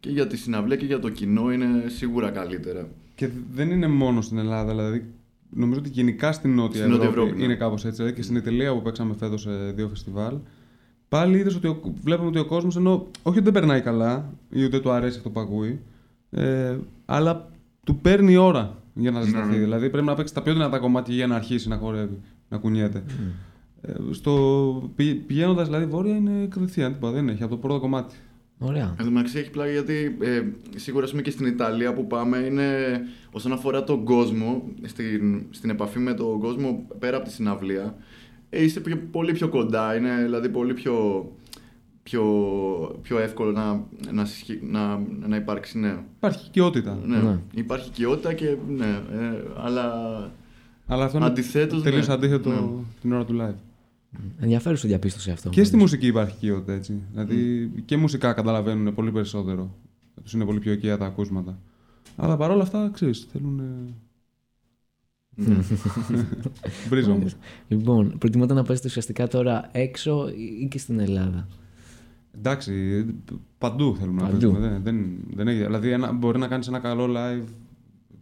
και για τη συναυλία και για το κοινό είναι σίγουρα καλύτερα. Και δεν είναι μόνο στην Ελλάδα, δηλαδή. Νομίζω ότι γενικά στην Νότια Στην Νότια Ευρώπη, Ευρώπη, ναι. είναι κάπως έτσι. Δηλαδή και στην Ιταλία που παίξαμε φέτος σε δύο φεστιβάλ, πάλι είδες ότι ο, βλέπουμε ότι ο κόσμος ενώ όχι ότι δεν περνάει καλά ή ούτε του αρέσει αυτό που ακούει, ε, αλλά του παίρνει ώρα για να ζεσταθεί. Ναι, ναι. Δηλαδή πρέπει να παίξεις τα πιο δυνατά κομμάτια για να αρχίσει να χορεύει, να κουνιέται. Ε, στο, πηγαίνοντας δηλαδή βόρεια είναι κατευθείαν, τίποτα, δεν έχει από το πρώτο κομμάτι. Ωραία. Εν τω μεταξύ έχει πλάκα γιατί ε, σίγουρα ας πούμε, και στην Ιταλία που πάμε είναι όσον αφορά τον κόσμο, στην, στην επαφή με τον κόσμο πέρα από τη συναυλία, ε, είσαι πιο- πολύ πιο κοντά, είναι δηλαδή πολύ πιο, πιο, πιο εύκολο να, να, συσχε- να, να υπάρξει ναι. Υπάρχει οικειότητα. ναι. Ναι. Υπάρχει οικειότητα και ναι, ε, αλλά Αλλά αυτό είναι Αντιθέτως, τελείως ναι. αντίθετο Ναι. την ώρα του live. Ενδιαφέρουσα διαπίστωση αυτό. Και στη μουσική υπάρχει οικειότητα έτσι. Δηλαδή και μουσικά καταλαβαίνουν πολύ περισσότερο. Τους είναι πολύ πιο οικεία τα ακούσματα. Αλλά παρόλα αυτά, ξέρεις, θέλουν. Μπρίζο μου. Λοιπόν, προτιμάτε να παίζετε ουσιαστικά τώρα έξω ή και στην Ελλάδα; Εντάξει, παντού θέλουμε να Παντού. παίζουμε. Δεν, δεν, δεν έχει, δηλαδή, ένα, μπορεί να κάνεις ένα καλό live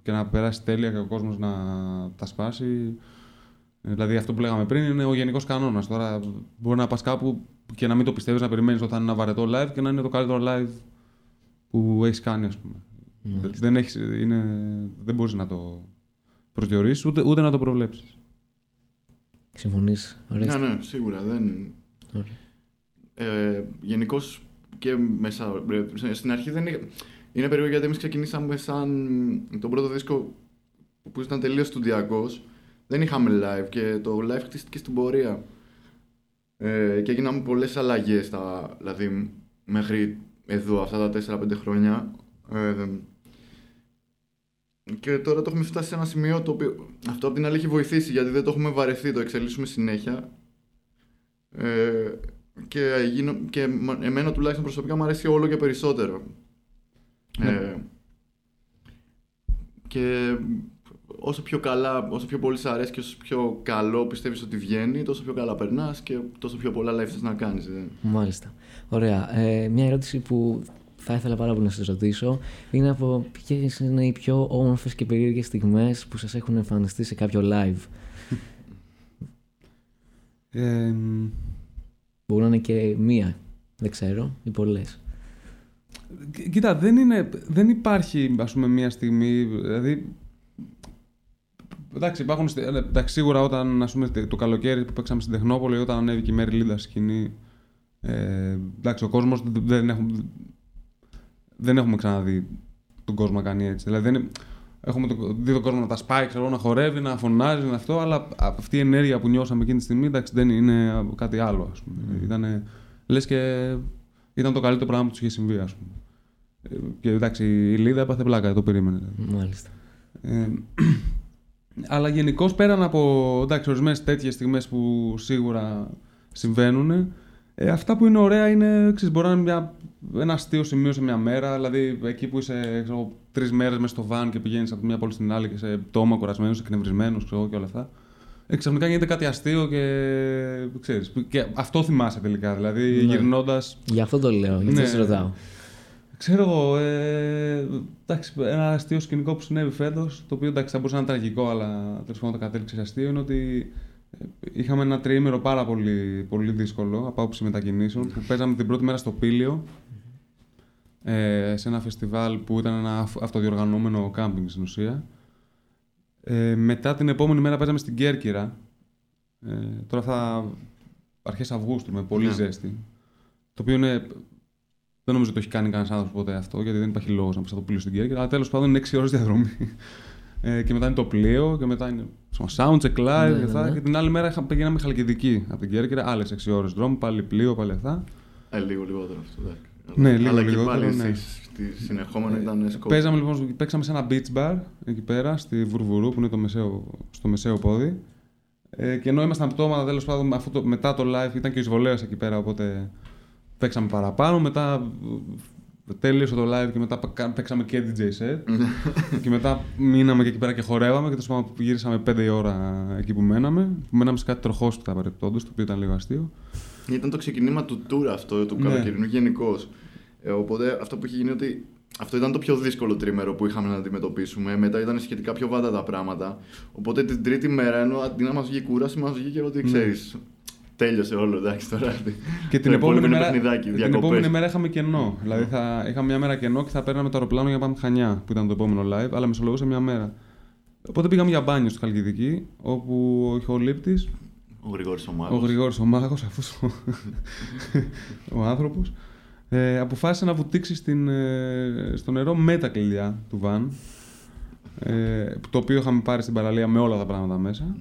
και να περάσει τέλεια και ο κόσμος να τα σπάσει. Δηλαδή, αυτό που λέγαμε πριν είναι ο γενικός κανόνας. Τώρα μπορεί να πας κάπου και να μην το πιστεύεις, να περιμένεις ότι θα είναι ένα βαρετό live και να είναι το καλύτερο live που έχεις κάνει, ας πούμε. Δεν, δεν, έχεις, είναι, δεν μπορείς να το προσδιορίσεις ούτε, ούτε να το προβλέψεις. Συμφωνείς. Ναι, ναι, σίγουρα. Δεν... Ε, Γενικώς και μέσα. ε, Στην αρχή δεν είναι. Είναι περίεργο γιατί εμείς ξεκινήσαμε σαν τον πρώτο δίσκο που ήταν τελείως στουδιακό. Δεν είχαμε live και το live χτίστηκε στην πορεία. Ε, και έγιναν πολλές αλλαγές, δηλαδή μέχρι εδώ, αυτά τα 4-5 χρόνια. Ε, και τώρα το έχουμε φτάσει σε ένα σημείο το οποίο αυτό απ' την άλλη έχει βοηθήσει γιατί δεν το έχουμε βαρεθεί, το εξελίσσουμε συνέχεια. Ε, και, γίνω, και μα- εμένα τουλάχιστον προσωπικά μου αρέσει όλο και περισσότερο. Ε, και όσο πιο καλά, όσο πιο πολύ σ' αρέσει και όσο πιο καλό πιστεύεις ότι βγαίνει, τόσο πιο καλά περνάς και τόσο πιο πολλά live θες να κάνεις. ε. Μάλιστα. Ωραία. Ε, μια ερώτηση που θα ήθελα πάρα πολύ να σας ρωτήσω είναι από ποιες είναι οι πιο όμορφες και περίεργες στιγμές που σας έχουν εμφανιστεί σε κάποιο live; Ε, Μπορεί να είναι και μία, δεν ξέρω, ή πολλές. Κοί- Κοίτα, δεν, είναι, δεν υπάρχει ας πούμε μία στιγμή, δηλαδή... Εντάξει, υπάρχουν, στε- ε, εντάξει, σίγουρα όταν ας πούμε, το καλοκαίρι που παίξαμε στην Τεχνόπολη, όταν ανέβηκε η Μέρη Λίντα στη σκηνή, ε, εντάξει, ο κόσμος δεν, δεν, έχουμε, δεν έχουμε ξαναδεί τον κόσμο να κάνει έτσι. Δηλαδή, δεν, είναι- έχουμε το, δει τον κόσμο να τα σπάει, ξέρω, να χορεύει, να φωνάζει, να αυτό, αλλά αυτή η ενέργεια που νιώσαμε εκείνη τη στιγμή, εντάξει, δεν είναι κάτι άλλο, ας πούμε. Ήτανε, λες και ήταν το καλύτερο πράγμα που τους είχε συμβεί, ας πούμε. Ε, Και εντάξει, η Λίδα έπαθε πλάκα, το περίμενε. δηλαδή. Μάλιστα. Ε, αλλά γενικώ πέραν από ορισμένες τέτοιες στιγμές που σίγουρα συμβαίνουν, ε, αυτά που είναι ωραία είναι, ξέρεις, μπορεί να είναι μια, ένα αστείο σημείο σε μια μέρα. Δηλαδή εκεί που είσαι τρεις μέρες μέσα στο βαν και πηγαίνεις από τη μία πόλη στην άλλη και είσαι πτώμα, κουρασμένο, εκνευρισμένος και όλα αυτά. ε, ξαφνικά γίνεται κάτι αστείο και, ξέρεις, και αυτό θυμάσαι τελικά. Δηλαδή Ναι. γυρνώντας Γι' αυτό το λέω, γι' αυτό Ναι. σε ρωτάω. Ξέρω εγώ, ε, εντάξει, ένα αστείο σκηνικό που συνέβη φέτος, το οποίο εντάξει, θα μπορούσε να είναι τραγικό, αλλά τέλος πάντων το κατέληξε σε αστείο, είναι ότι ε, είχαμε ένα τριήμερο πάρα πολύ, πολύ δύσκολο από άποψη μετακινήσεων που παίζαμε την πρώτη μέρα στο Πήλιο ε, σε ένα φεστιβάλ που ήταν ένα αυ- αυτοδιοργανωμένο κάμπινγκ στην ουσία. Ε, μετά την επόμενη μέρα παίζαμε στην Κέρκυρα. Ε, τώρα θα αρχές Αυγούστου με πολύ Ναι. ζέστη. Το οποίο είναι δεν νομίζω ότι το έχει κάνει κανένας άνθρωπος ποτέ αυτό, γιατί δεν υπάρχει λόγος να πει το πλοίο στην Κέρκυρα. Αλλά τέλος πάντων είναι 6 ώρες διαδρομή. Ε, και μετά είναι το πλοίο, και μετά είναι στο soundcheck live Ναι, και αυτά. ναι. Και την άλλη μέρα είχα- πήγαμε Χαλκιδική από την Κέρκυρα, άλλες 6 ώρες δρόμο, πάλι πλοίο, πάλι αυτά. Ε, λίγο λιγότερο αυτό. εντάξει. Ναι, λίγο Αλλά λιγότερο, και πάλι ναι. στη- στη συνεχόμενο ήταν σκόπ. Παίζαμε λοιπόν, παίξαμε σε ένα beach bar εκεί πέρα, στη Βουρβουρού, που είναι το μεσαίο, στο μεσαίο πόδι. Ε, και ενώ ήμασταν πτώματα, τέλος πάντων, αφού το, μετά το live ήταν και ο εισβολέας εκεί πέρα, οπότε παίξαμε παραπάνω. Μετά ε, τέλειωσε το live και μετά πα- παίξαμε και DJ set. και μετά μείναμε και εκεί πέρα και χορεύαμε και τέλο πάντων γύρισαμε 5 η ώρα εκεί που μέναμε. Που μέναμε σε κάτι τροχόσπιτα παρεπτόντως, το οποίο ήταν λίγο αστείο. Ήταν το ξεκινήμα του tour αυτό, του Ναι. καλοκαιρινού γενικώς. Ε, οπότε αυτό που είχε γίνει ότι αυτό ήταν το πιο δύσκολο τρίμερο που είχαμε να αντιμετωπίσουμε. Μετά ήταν σχετικά πιο βάτα τα πράγματα. Οπότε την τρίτη μέρα, ενώ αντί να μας βγει κούραση, μας βγήκε ότι ξέρεις. Τέλειωσε όλο, εντάξει τώρα. Ναι. Και την Το επόμενη, επόμενο μέρα, παιχνιδάκι, την διακοπές. επόμενη μέρα είχαμε κενό. Δηλαδή θα είχαμε μια μέρα κενό και θα παίρναμε το αεροπλάνο για να πάμε Χανιά, που ήταν το επόμενο live, αλλά μεσολογούσε μια μέρα. Οπότε πήγαμε για μπάνιο στη Χαλκιδική, όπου ο ηχολήπτης, Ο Γρηγόρης ο ο Μάγος. Γρηγόρης ο μάγος, αυτός ο, ο άνθρωπος, ε, αποφάσισε να βουτήξει στην, ε, στο νερό με τα κλειδιά του βαν, ε, το οποίο είχαμε πάρει στην παραλία με όλα τα πράγματα μέσα.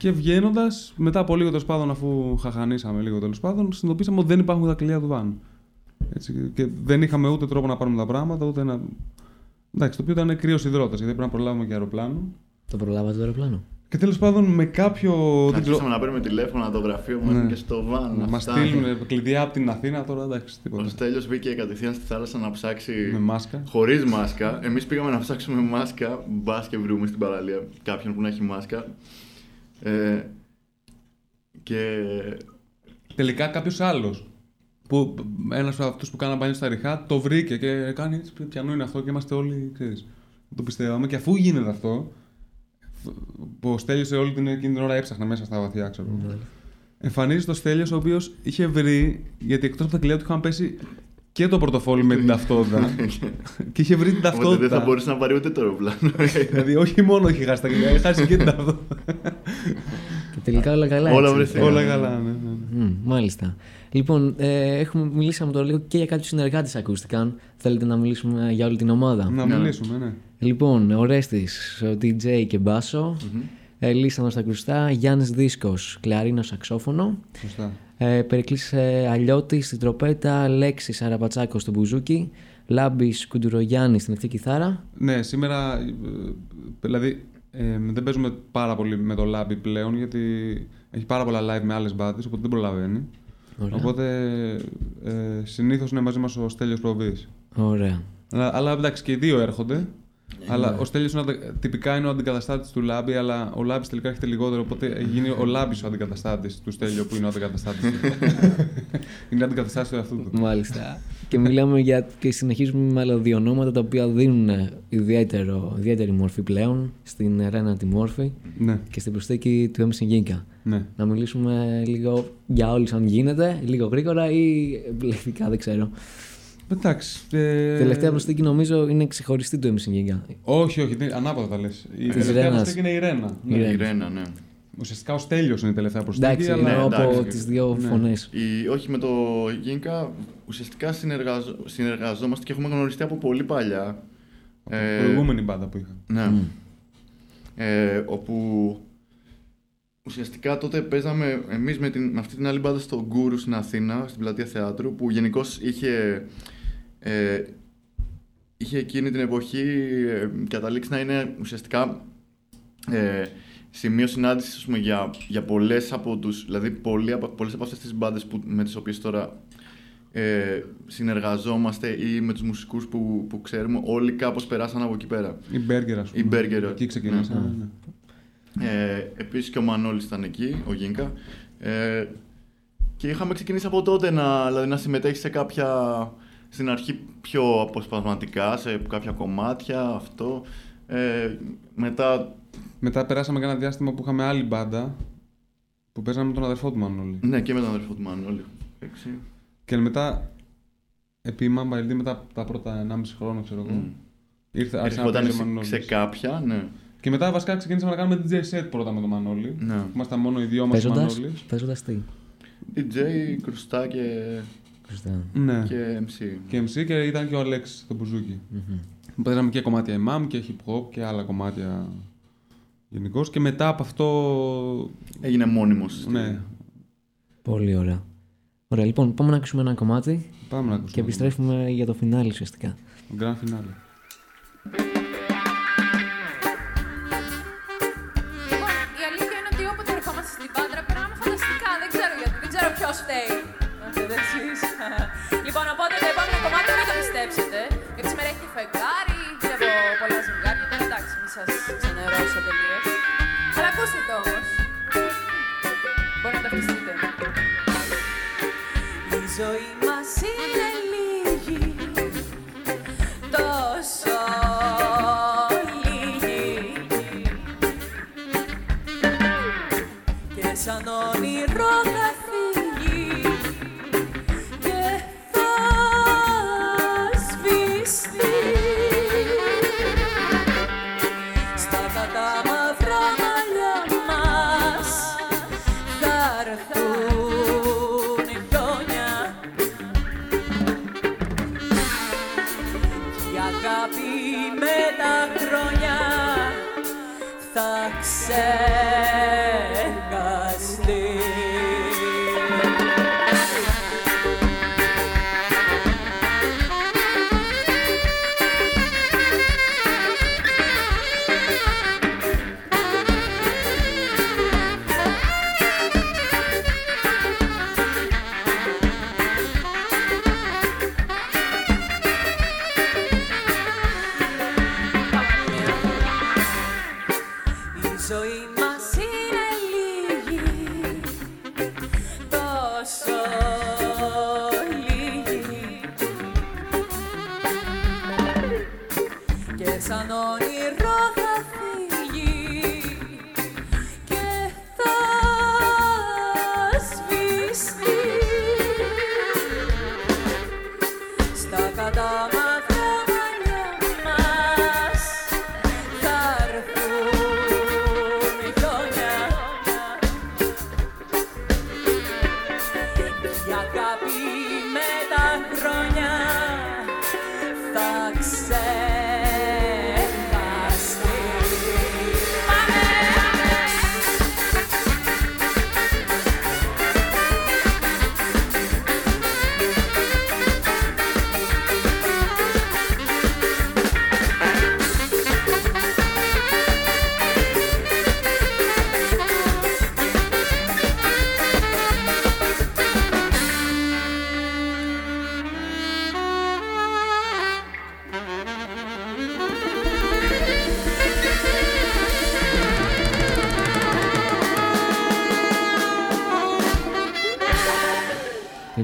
Και βγαίνοντας, μετά από λίγο τέλος πάντων, αφού χαχανίσαμε λίγο τέλος πάντων, συνειδητοποίησαμε ότι δεν υπάρχουν τα κλειδιά του βαν. Έτσι, και δεν είχαμε ούτε τρόπο να πάρουμε τα πράγματα, ούτε να. Εντάξει, το οποίο ήταν κρύο υδρότας, γιατί πρέπει να προλάβουμε και αεροπλάνο. Το προλάβατε το αεροπλάνο. Και τέλος πάντων με κάποιο. δεν ξέρω- Αρχίσαμε να παίρνουμε τηλέφωνα, το γραφείο μα Ναι. και στο βαν. Μας αυτά. στείλουν κλειδιά από την Αθήνα τώρα, εντάξει, Ο τίποτα. Στέλιος μπήκε κατευθείαν στη θάλασσα να ψάξει Με μάσκα. χωρίς μάσκα. Εμείς πήγαμε να ψάξουμε μάσκα. Μπας και βρούμε στην παραλία κάποιον που να έχει μάσκα. Ε, και Τελικά κάποιος άλλος. Που ένας από αυτούς που κάναν μπάνιο στα ριχά το βρήκε και κάνει έτσι. Πιανού είναι αυτό και είμαστε όλοι, ξέρεις, δεν το πιστεύαμε. Και αφού γίνεται αυτό, που ο Στέλιος όλη την, εκείνη την ώρα έψαχνε μέσα στα βαθιά, ξέρω. Ναι. Εμφανίζεται ο Στέλιος ο οποίος είχε βρει, γιατί εκτός από τα κλειδιά του είχαν πέσει και το πορτοφόλι με την ταυτότητα. και είχε βρει την οπότε ταυτότητα. δεν θα μπορούσε να πάρει ούτε το αεροπλάνο. δηλαδή, όχι μόνο είχε χάσει τα κλειδιά, είχε χάσει και την ταυτότητα. Και τελικά όλα καλά. Όλα έτσι. βρεθήκαν. Όλα καλά, ναι, ναι. ναι. Μμ, μάλιστα. Λοιπόν, ε, έχουμε, μιλήσαμε τώρα λίγο και για κάποιους συνεργάτες ακούστηκαν. Θέλετε να μιλήσουμε για όλη την ομάδα; Να Ναι. μιλήσουμε, ναι. Λοιπόν, ο Ρέστης, ο DJ και μπάσο. ε, Λίσανο στα κρουστά. Γιάννης Δίσκος, κλαρίνο σαξόφωνο. Σωστά. Ε, Περικλής ε, Αλλιώτη στην τροπέτα. Λέξης Αραμπατσάκο στο μπουζούκι. Λάμπης Κουντουρογιάννη στην ευθύ κιθάρα. Ναι, σήμερα. ε, Δηλαδή, ε, δεν παίζουμε πάρα πολύ με το Λάμπι πλέον γιατί έχει πάρα πολλά live με άλλες μπάτες, οπότε δεν προλαβαίνει. Ωραία. Οπότε ε, συνήθως είναι μαζί μας ο Στέλιος Προβής. Ωραία. Αλλά, αλλά εντάξει, και οι δύο έρχονται. Αλλά ο Στέλιος είναι, αντα- τυπικά είναι ο αντικαταστάτης του Λάμπη, αλλά ο Λάμπης τελικά έχετε λιγότερο. Οπότε έχει γίνει ο Λάμπης ο αντικαταστάτης του Στέλιο που είναι ο αντικαταστάτης. είναι αντικαταστάτη του εαυτού του. Μάλιστα. και μιλάμε για. και συνεχίζουμε με άλλα δύο ονόματα τα οποία δίνουν ιδιαίτερο, ιδιαίτερη μόρφη πλέον στην Ρένα τη μόρφη Ναι, και στην προσθήκη του MC Ginka. ναι. Να μιλήσουμε λίγο για όλους αν γίνεται, λίγο γρήγορα ή εμπλεκτικά, δεν ξέρω. Εντάξει. ε, Τελευταία προσθήκη νομίζω είναι ξεχωριστή του MC Ginka. Όχι, όχι, δεν- ανάποδα τα λες. Η Της τελευταία Ρένας. προσθήκη είναι η Ρένα. Η Ρένα. Η Ρένα, ναι. Ουσιαστικά ο Στέλιος είναι η τελευταία προσθήκη. Εντάξει, αλλά... εννοώ Ναι, από εντάξει. τις δύο Ναι. φωνές. Η, όχι με το Γίνκα, ουσιαστικά συνεργαζο, συνεργαζόμαστε και έχουμε γνωριστεί από πολύ παλιά. Από την προηγούμενη μπάντα που είχα. Ναι. Ε, όπου ουσιαστικά τότε παίζαμε εμείς με, την, με αυτή την άλλη μπάντα στο Γκούρου στην Αθήνα, στην πλατεία θεάτρου, που γενικώς είχε, ε, είχε εκείνη την εποχή ε, καταλήξει να είναι ουσιαστικά ε, σημείο συνάντησης ας πούμε, για, για πολλές από τους, δηλαδή πολλοί από, πολλές από αυτές τις μπάντες που, με τις οποίες τώρα ε, συνεργαζόμαστε ή με τους μουσικούς που, που ξέρουμε, όλοι κάπως περάσαν από εκεί πέρα. Η Μπέργκερ, ας πούμε. Η Burger, Εκεί ξεκινήσαμε. ναι. ναι. Ε, επίσης και ο Μανώλης ήταν εκεί, ο Γίνκα. Ε, και είχαμε ξεκινήσει από τότε να, δηλαδή, να συμμετέχει σε κάποια, στην αρχή πιο αποσπασματικά, σε κάποια κομμάτια, αυτό. Ε, μετά, Μετά περάσαμε και ένα διάστημα που είχαμε άλλη μπάντα που παίζαμε με τον αδερφό του Μανώλη. ναι, και με τον αδερφό του Μανώλη. Εντάξει. Και μετά, επί Mamba LD, μετά τα πρώτα 1,5 χρόνια, ξέρω εγώ, Μμ. ήρθε, άρχισε να Ερχόταν παίζει ο σε, Μανώλης. σε κάποια, ναι. Και μετά βασικά ξεκίνησαμε να κάνουμε DJ set πρώτα με τον Μανώλη. ναι. Που ήμασταν μόνο οι δυο μας ο Παίζοντας, Μανώλης. παίζοντας τι; DJ, κρουστά και, Χριστέ. Ναι. και MC. Και MC και ήταν και ο Αλέξης το μπουζούκι. Παίζαμε και κομμάτια imam και hip hop και άλλα κομμάτια γενικώς. Και μετά από αυτό. Έγινε μόνιμος. Ναι, Πολύ ωραία. Ωραία, λοιπόν, πάμε να ακούσουμε ένα κομμάτι πάμε να ακούσουμε. και επιστρέφουμε για το φινάλι ουσιαστικά. Το Grand finale. Η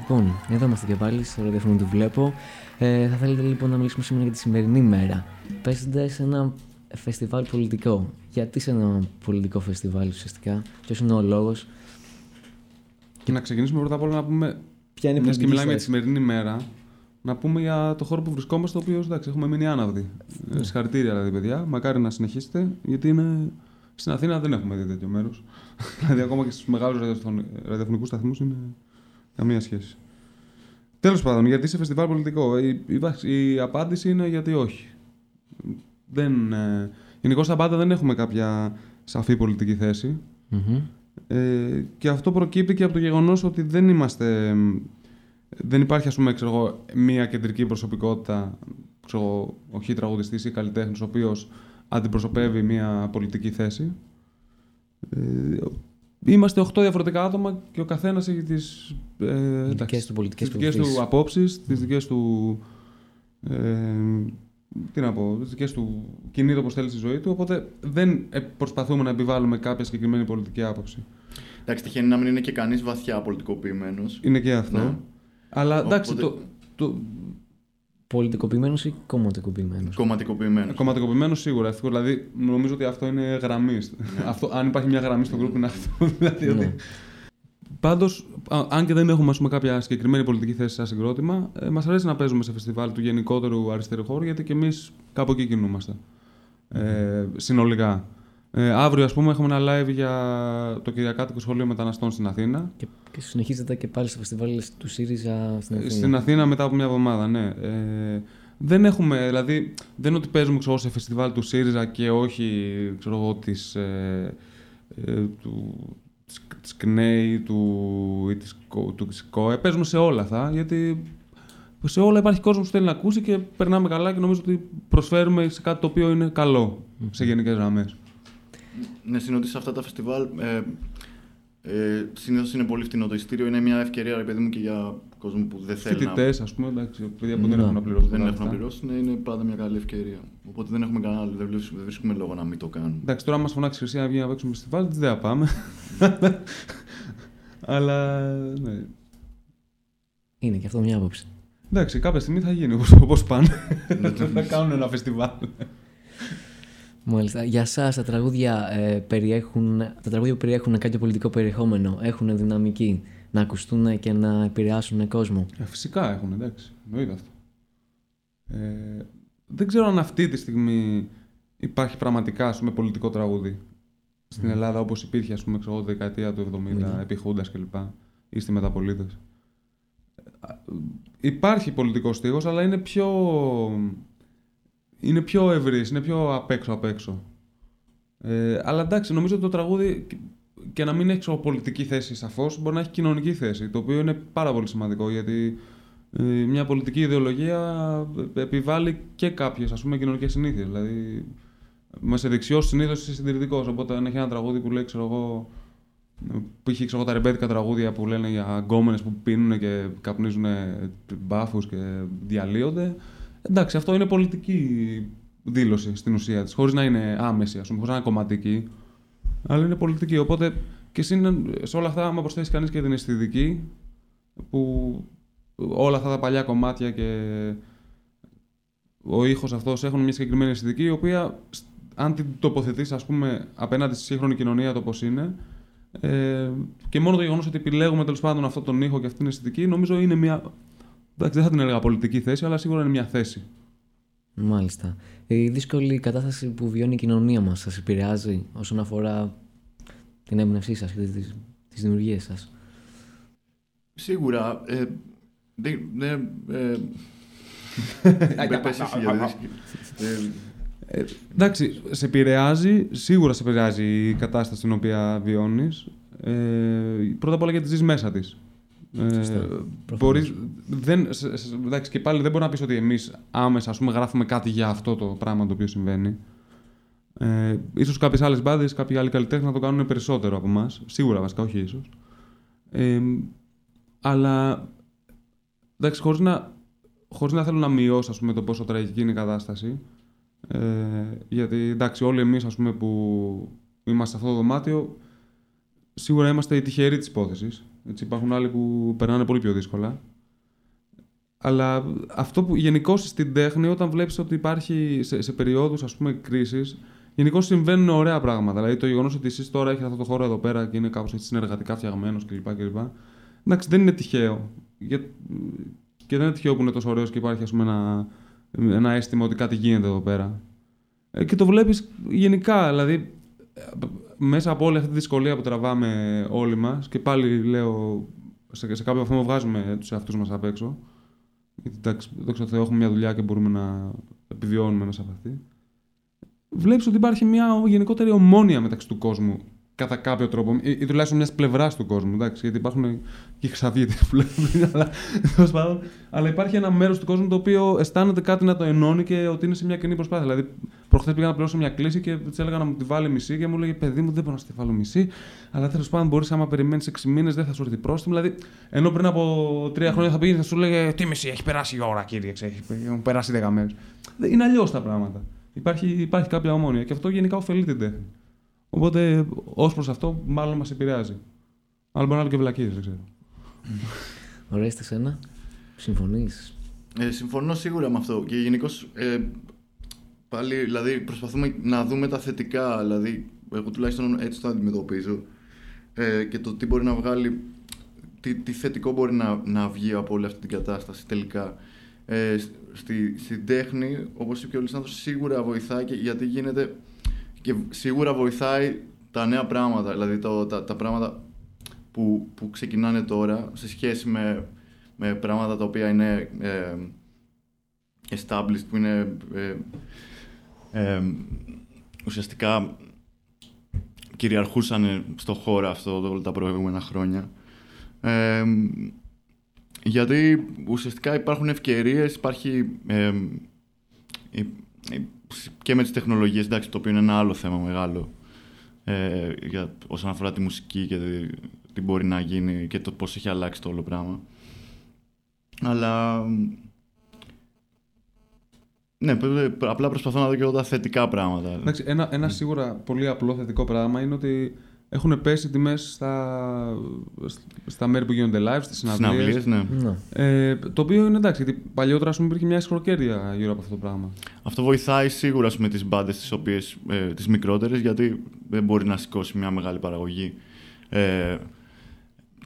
Λοιπόν, εδώ είμαστε και πάλι στο ραδιόφωνο του Βλέπω. Ε, θα θέλετε λοιπόν να μιλήσουμε σήμερα για τη σημερινή μέρα. Παίζοντα σε ένα φεστιβάλ πολιτικό. Γιατί σε ένα πολιτικό φεστιβάλ ουσιαστικά, ποιος είναι ο λόγος; Και να ξεκινήσουμε πρώτα απ' όλα να πούμε. Ποια είναι η μιας και πολιτική μιλάμε για τη στάση. σημερινή ημέρα, να πούμε για το χώρο που βρισκόμαστε, το οποίος εντάξει, έχουμε μείνει άναυδοι. Ναι. Ε, Συγχαρητήρια δηλαδή, παιδιά. Μακάρι να συνεχίσετε, γιατί είναι... στην Αθήνα δεν έχουμε δει τέτοιο μέρος. δηλαδή, ακόμα και στους μεγάλους ραδιοφωνικούς σταθμούς είναι καμία σχέση. Τέλος πάντων, γιατί σε φεστιβάλ πολιτικό. Η, η, βα- η απάντηση είναι γιατί όχι. Δεν, ε, Γενικώς στα πάντα δεν έχουμε κάποια σαφή πολιτική θέση. Μμμ. Ε, και αυτό προκύπτει και από το γεγονός ότι δεν είμαστε... εμ, Δεν υπάρχει, ας πούμε, ξέρω εγώ, μία κεντρική προσωπικότητα, ξέρω εγώ, ο χι τραγουδιστής ή καλλιτέχνης, ο οποίος αντιπροσωπεύει μία πολιτική θέση. Ε, είμαστε 8 διαφορετικά άτομα και ο καθένας έχει τις, ε, εντάξει, του πολιτικές τις δικές του πεπιθήσεις. απόψεις, τις δικές του ε, τι να πω, τις δικές του κινείται όπω θέλει στη ζωή του. Οπότε δεν ε, προσπαθούμε να επιβάλλουμε κάποια συγκεκριμένη πολιτική άποψη. Εντάξει, τυχαίνει να μην είναι και κανείς βαθιά πολιτικοποιημένος. Είναι και αυτό. Ναι. Αλλά εντάξει, Οπότε- το, το, Πολιτικοποιημένος ή κομματικοποιημένος; Κομματικοποιημένος. κομματικοποιημένος σίγουρα. ευτυχώς. Δηλαδή, νομίζω ότι αυτό είναι γραμμή. αυτό, αν υπάρχει μια γραμμή στο group, είναι αυτό. δηλαδή, Ναι. ότι... Πάντως, αν και δεν έχουμε ας πούμε, κάποια συγκεκριμένη πολιτική θέση σαν συγκρότημα, ε, μας αρέσει να παίζουμε σε φεστιβάλ του γενικότερου αριστερού χώρου, γιατί και εμείς κάπου εκεί κινούμαστε. Ε, συνολικά. Ε, αύριο, ας πούμε, έχουμε ένα live για το Κυριακάτικο Σχολείο Μεταναστών στην Αθήνα. Και, και συνεχίζεται και πάλι στο φεστιβάλ του ΣΥΡΙΖΑ στην Αθήνα. Στην Αθήνα μετά από μια εβδομάδα, ναι. Ε, δεν έχουμε, δηλαδή, δεν είναι ότι παίζουμε ξέρω, εγώ, σε φεστιβάλ του ΣΥΡΙΖΑ και όχι ξέρω εγώ, της, ε, ε, του, της, της ΚΝΕΙ του, ή της, ΚΟ- του της ΚΟΕ. Παίζουμε σε όλα αυτά, γιατί σε όλα υπάρχει κόσμος που θέλει να ακούσει και περνάμε καλά και νομίζω ότι προσφέρουμε σε κάτι το οποίο είναι καλό σε γενικές γραμμές. Ναι, συνήθω σε αυτά τα φεστιβάλ ε, ε, συνήθως είναι πολύ φτηνό το ειστήριο. Είναι μια ευκαιρία, ρε παιδί μου, και για κόσμο που δεν θέλει να. Φοιτητές, ας πούμε, εντάξει, παιδιά που δεν Ναι. έχουν να πληρώσουν. δεν τα έχουν να λεφτά. πληρώσουν, είναι πάντα μια καλή ευκαιρία. Οπότε δεν έχουμε κανένα άλλο, δεν βρίσκουμε, δεν βρίσκουμε λόγο να μην το κάνουμε. Εντάξει, τώρα μας φωνάξει η Χρυσή να βγει να παίξουμε φεστιβάλ, δεν θα πάμε. Αλλά ναι. Είναι και αυτό μια άποψη. Εντάξει, κάποια στιγμή θα γίνει όπω πάνε. θα κάνουν ένα φεστιβάλ. Μάλιστα. Για εσά τα τραγούδια ε, περιέχουν, τα τραγούδια που περιέχουν κάποιο πολιτικό περιεχόμενο έχουν δυναμική να ακουστούν και να επηρεάσουν κόσμο. Ε, φυσικά έχουν, εντάξει. Εννοείται αυτό. Ε, δεν ξέρω αν αυτή τη στιγμή υπάρχει πραγματικά ας πούμε, πολιτικό τραγούδι στην Ελλάδα όπως υπήρχε ας πούμε, ξέρω, εγώ, τη δεκαετία του 70 Ναι. επί Χούντας κλπ. ή στη Μεταπολίτες. Ε, Υπάρχει πολιτικός στίγος, αλλά είναι πιο, είναι πιο ευρύς, είναι πιο απ' έξω απ' έξω. Ε, αλλά εντάξει, νομίζω ότι το τραγούδι και- και να μην έχει ξέρω, πολιτική θέση σαφώς, μπορεί να έχει κοινωνική θέση, το οποίο είναι πάρα πολύ σημαντικό, γιατί ε, μια πολιτική ιδεολογία ε, επιβάλλει και κάποιες ας πούμε κοινωνικές συνήθειες. Δηλαδή, με σε δεξιός συνήθως είσαι συντηρητικός. Οπότε αν έχει ένα τραγούδι που λέει, ξέρω εγώ, που είχε ξέρω, εγώ, τα ρεμπέτικα τραγούδια που λένε για γκόμενες που πίνουν και καπνίζουν μπάφους και διαλύονται. Εντάξει, αυτό είναι πολιτική δήλωση στην ουσία της, χωρίς να είναι άμεση, ας πούμε, χωρίς να είναι κομματική. Αλλά είναι πολιτική. Οπότε και συν, σε όλα αυτά, άμα προσθέσεις κανείς και την αισθητική, που όλα αυτά τα παλιά κομμάτια και ο ήχος αυτός έχουν μια συγκεκριμένη αισθητική, η οποία σ- αν την τοποθετείς, ας πούμε, απέναντι στη σύγχρονη κοινωνία το πώς είναι, ε, και μόνο το γεγονός ότι επιλέγουμε τέλος πάντων αυτόν τον ήχο και αυτήν την αισθητική, νομίζω είναι μια. Εντάξει, δεν θα την έλεγα πολιτική θέση, αλλά σίγουρα είναι μια θέση. Μάλιστα. Η δύσκολη κατάσταση που βιώνει η κοινωνία μας σας επηρεάζει όσον αφορά την έμπνευσή σας και τις, τις δημιουργίες σας; Σίγουρα. Ε, δεν. δεν, ε, δεν πες εσύ για δεν- ε, Ε, εντάξει, σε επηρεάζει, σίγουρα σε επηρεάζει η κατάσταση την οποία βιώνεις. Ε, πρώτα απ' όλα γιατί ζεις μέσα της. Ε, μπορείς, δεν, σε- σε- εντάξει, και πάλι δεν μπορεί να πεις ότι εμείς άμεσα ας πούμε, γράφουμε κάτι για αυτό το πράγμα το οποίο συμβαίνει. Ε, ίσως κάποιες άλλες μπάντες, κάποιοι άλλοι καλλιτέχνες να το κάνουν περισσότερο από εμάς. Σίγουρα βασικά, όχι ίσως. Ε, αλλά εντάξει, χωρίς να, χωρίς να θέλω να μειώσω ας πούμε, το πόσο τραγική είναι η κατάσταση. Ε, γιατί εντάξει, όλοι εμείς ας πούμε, που είμαστε σε αυτό το δωμάτιο, σίγουρα είμαστε οι τυχεροί της υπόθεσης. Έτσι, υπάρχουν άλλοι που περνάνε πολύ πιο δύσκολα. Αλλά αυτό που γενικώς στην τέχνη, όταν βλέπεις ότι υπάρχει σε, σε περιόδους ας πούμε κρίσης, γενικώς συμβαίνουν ωραία πράγματα. Δηλαδή το γεγονός ότι εσείς τώρα έχετε αυτό το χώρο εδώ πέρα και είναι κάπως έτσι συνεργατικά φτιαγμένος κλπ. κλπ. Εντάξει, δεν είναι τυχαίο. Για... Και δεν είναι τυχαίο που είναι τόσο ωραίος και υπάρχει ας πούμε, ένα, ένα αίσθημα ότι κάτι γίνεται εδώ πέρα. Ε, και το βλέπεις γενικά, δηλαδή ε, μέσα από όλη αυτή τη δυσκολία που τραβάμε όλοι μας και πάλι λέω σε, σε κάποιο βαθμό βγάζουμε τους εαυτούς μας απ' έξω. Γιατί εντάξει, δόξα τω Θεώ έχουμε μια δουλειά και μπορούμε να επιβιώνουμε μέσα από αυτή. Βλέπεις ότι υπάρχει μια γενικότερη ομόνια μεταξύ του κόσμου κατά κάποιο τρόπο, ή, ή τουλάχιστον μιας πλευράς του κόσμου. Εντάξει, γιατί υπάρχουν και ξαβίτε που λέμε, αλλά, τέλος πάντων. αλλά υπάρχει ένα μέρος του κόσμου το οποίο αισθάνεται κάτι να το ενώνει και ότι είναι σε μια κοινή προσπάθεια. Δηλαδή, προχθές πήγα να πληρώσω μια κλίση και της έλεγα να μου τη βάλει μισή και μου έλεγε Παιδί μου, δεν μπορώ να στη βάλω μισή, αλλά τέλος πάντων μπορείς άμα περιμένεις 6 μήνες δεν θα σου έρθει πρόστιμο. Δηλαδή, ενώ πριν από τρία χρόνια θα πήγαινε θα σου λέγε Τι μισή, έχει περάσει η ώρα, κύριε, ξέρεις, έχουν περάσει 10 μέρες. Είναι αλλιώς τα πράγματα. Υπάρχει, υπάρχει κάποια ομόνια και αυτό γενικά ωφελεί την τέχνη. Οπότε, ως προς αυτό, μάλλον μας επηρεάζει. Αλλά μπορεί να είναι και βλακίες, δεν ξέρω. Ωραία, στη σένα. Συμφωνείς. Ε, συμφωνώ σίγουρα με αυτό. Και γενικώς ε, πάλι δηλαδή, προσπαθούμε να δούμε τα θετικά. Δηλαδή, εγώ τουλάχιστον έτσι το αντιμετωπίζω. Ε, και το τι μπορεί να βγάλει, τι, τι θετικό μπορεί να, να βγει από όλη αυτή την κατάσταση τελικά. Ε, στη, στην τέχνη, όπως είπε και ο Λισάνδρος, σίγουρα βοηθάει και, γιατί γίνεται και σίγουρα βοηθάει τα νέα πράγματα, δηλαδή το, τα, τα πράγματα που, που ξεκινάνε τώρα σε σχέση με, με πράγματα τα οποία είναι ε, established, που είναι ε, ε, ουσιαστικά κυριαρχούσαν στο χώρο αυτό όλα τα προηγούμενα χρόνια. Ε, γιατί ουσιαστικά υπάρχουν ευκαιρίες, υπάρχει ε, ε, ε, και με τις τεχνολογίες, εντάξει, το οποίο είναι ένα άλλο θέμα μεγάλο ε, για, όσον αφορά τη μουσική και τι, τι μπορεί να γίνει και το πώς έχει αλλάξει το όλο πράγμα. Αλλά ναι, απλά προσπαθώ να δω και εγώ τα θετικά πράγματα. Εντάξει, ένα, ένα σίγουρα πολύ απλό θετικό πράγμα είναι ότι έχουν πέσει τιμές στα, στα μέρη που γίνονται live, στις συναυλίες. ναι. Ναι. Ε, το οποίο είναι εντάξει, γιατί παλιότερα ας πούμε, υπήρχε μια ισχυροκέρδεια γύρω από αυτό το πράγμα. Αυτό βοηθάει σίγουρα με τις μπάντες τις οποίες, ε, τις μικρότερες, γιατί δεν μπορεί να σηκώσει μια μεγάλη παραγωγή. Ε,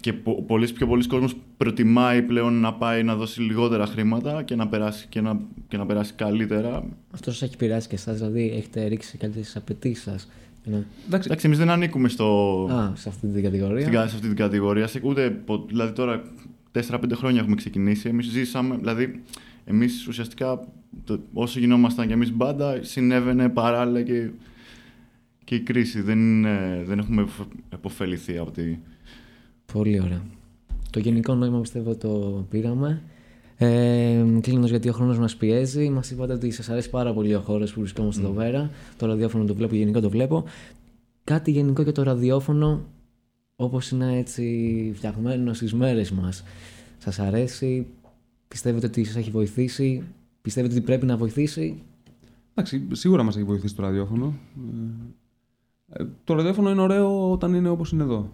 και πο, πολλοί, πιο πολλοί κόσμος προτιμάει πλέον να πάει να δώσει λιγότερα χρήματα και να περάσει, και να, και να περάσει καλύτερα. Αυτός σας έχει επηρεάσει και εσάς, δηλαδή έχετε ρίξει καλύτερες απαιτήσεις σας. Εντάξει, Εντάξει, εμείς δεν ανήκουμε στο, Α, σε αυτή την κατηγορία. στην, κα- σε αυτή την κατηγορία. Σε, ούτε, πο- δηλαδή τώρα 4-5 χρόνια έχουμε ξεκινήσει. Εμείς ζήσαμε, δηλαδή εμείς ουσιαστικά το, όσο γινόμασταν και εμείς μπάντα συνέβαινε παράλληλα και, και η κρίση. Δεν, ε, δεν έχουμε επωφεληθεί από τη... Πολύ ωραία. Το γενικό νόημα πιστεύω το πήραμε. Ε, Κλείνοντας, γιατί ο χρόνος μας πιέζει, μας είπατε ότι σας αρέσει πάρα πολύ ο χώρος που βρισκόμαστε εδώ πέρα. Το ραδιόφωνο το βλέπω, γενικό το βλέπω. Κάτι γενικό για το ραδιόφωνο, όπως είναι έτσι φτιαγμένο στις μέρες μας. Σας αρέσει, πιστεύετε ότι σας έχει βοηθήσει, πιστεύετε ότι πρέπει να βοηθήσει; εντάξει, σίγουρα μας έχει βοηθήσει το ραδιόφωνο. Ε, ε, το ραδιόφωνο είναι ωραίο όταν είναι όπως είναι εδώ.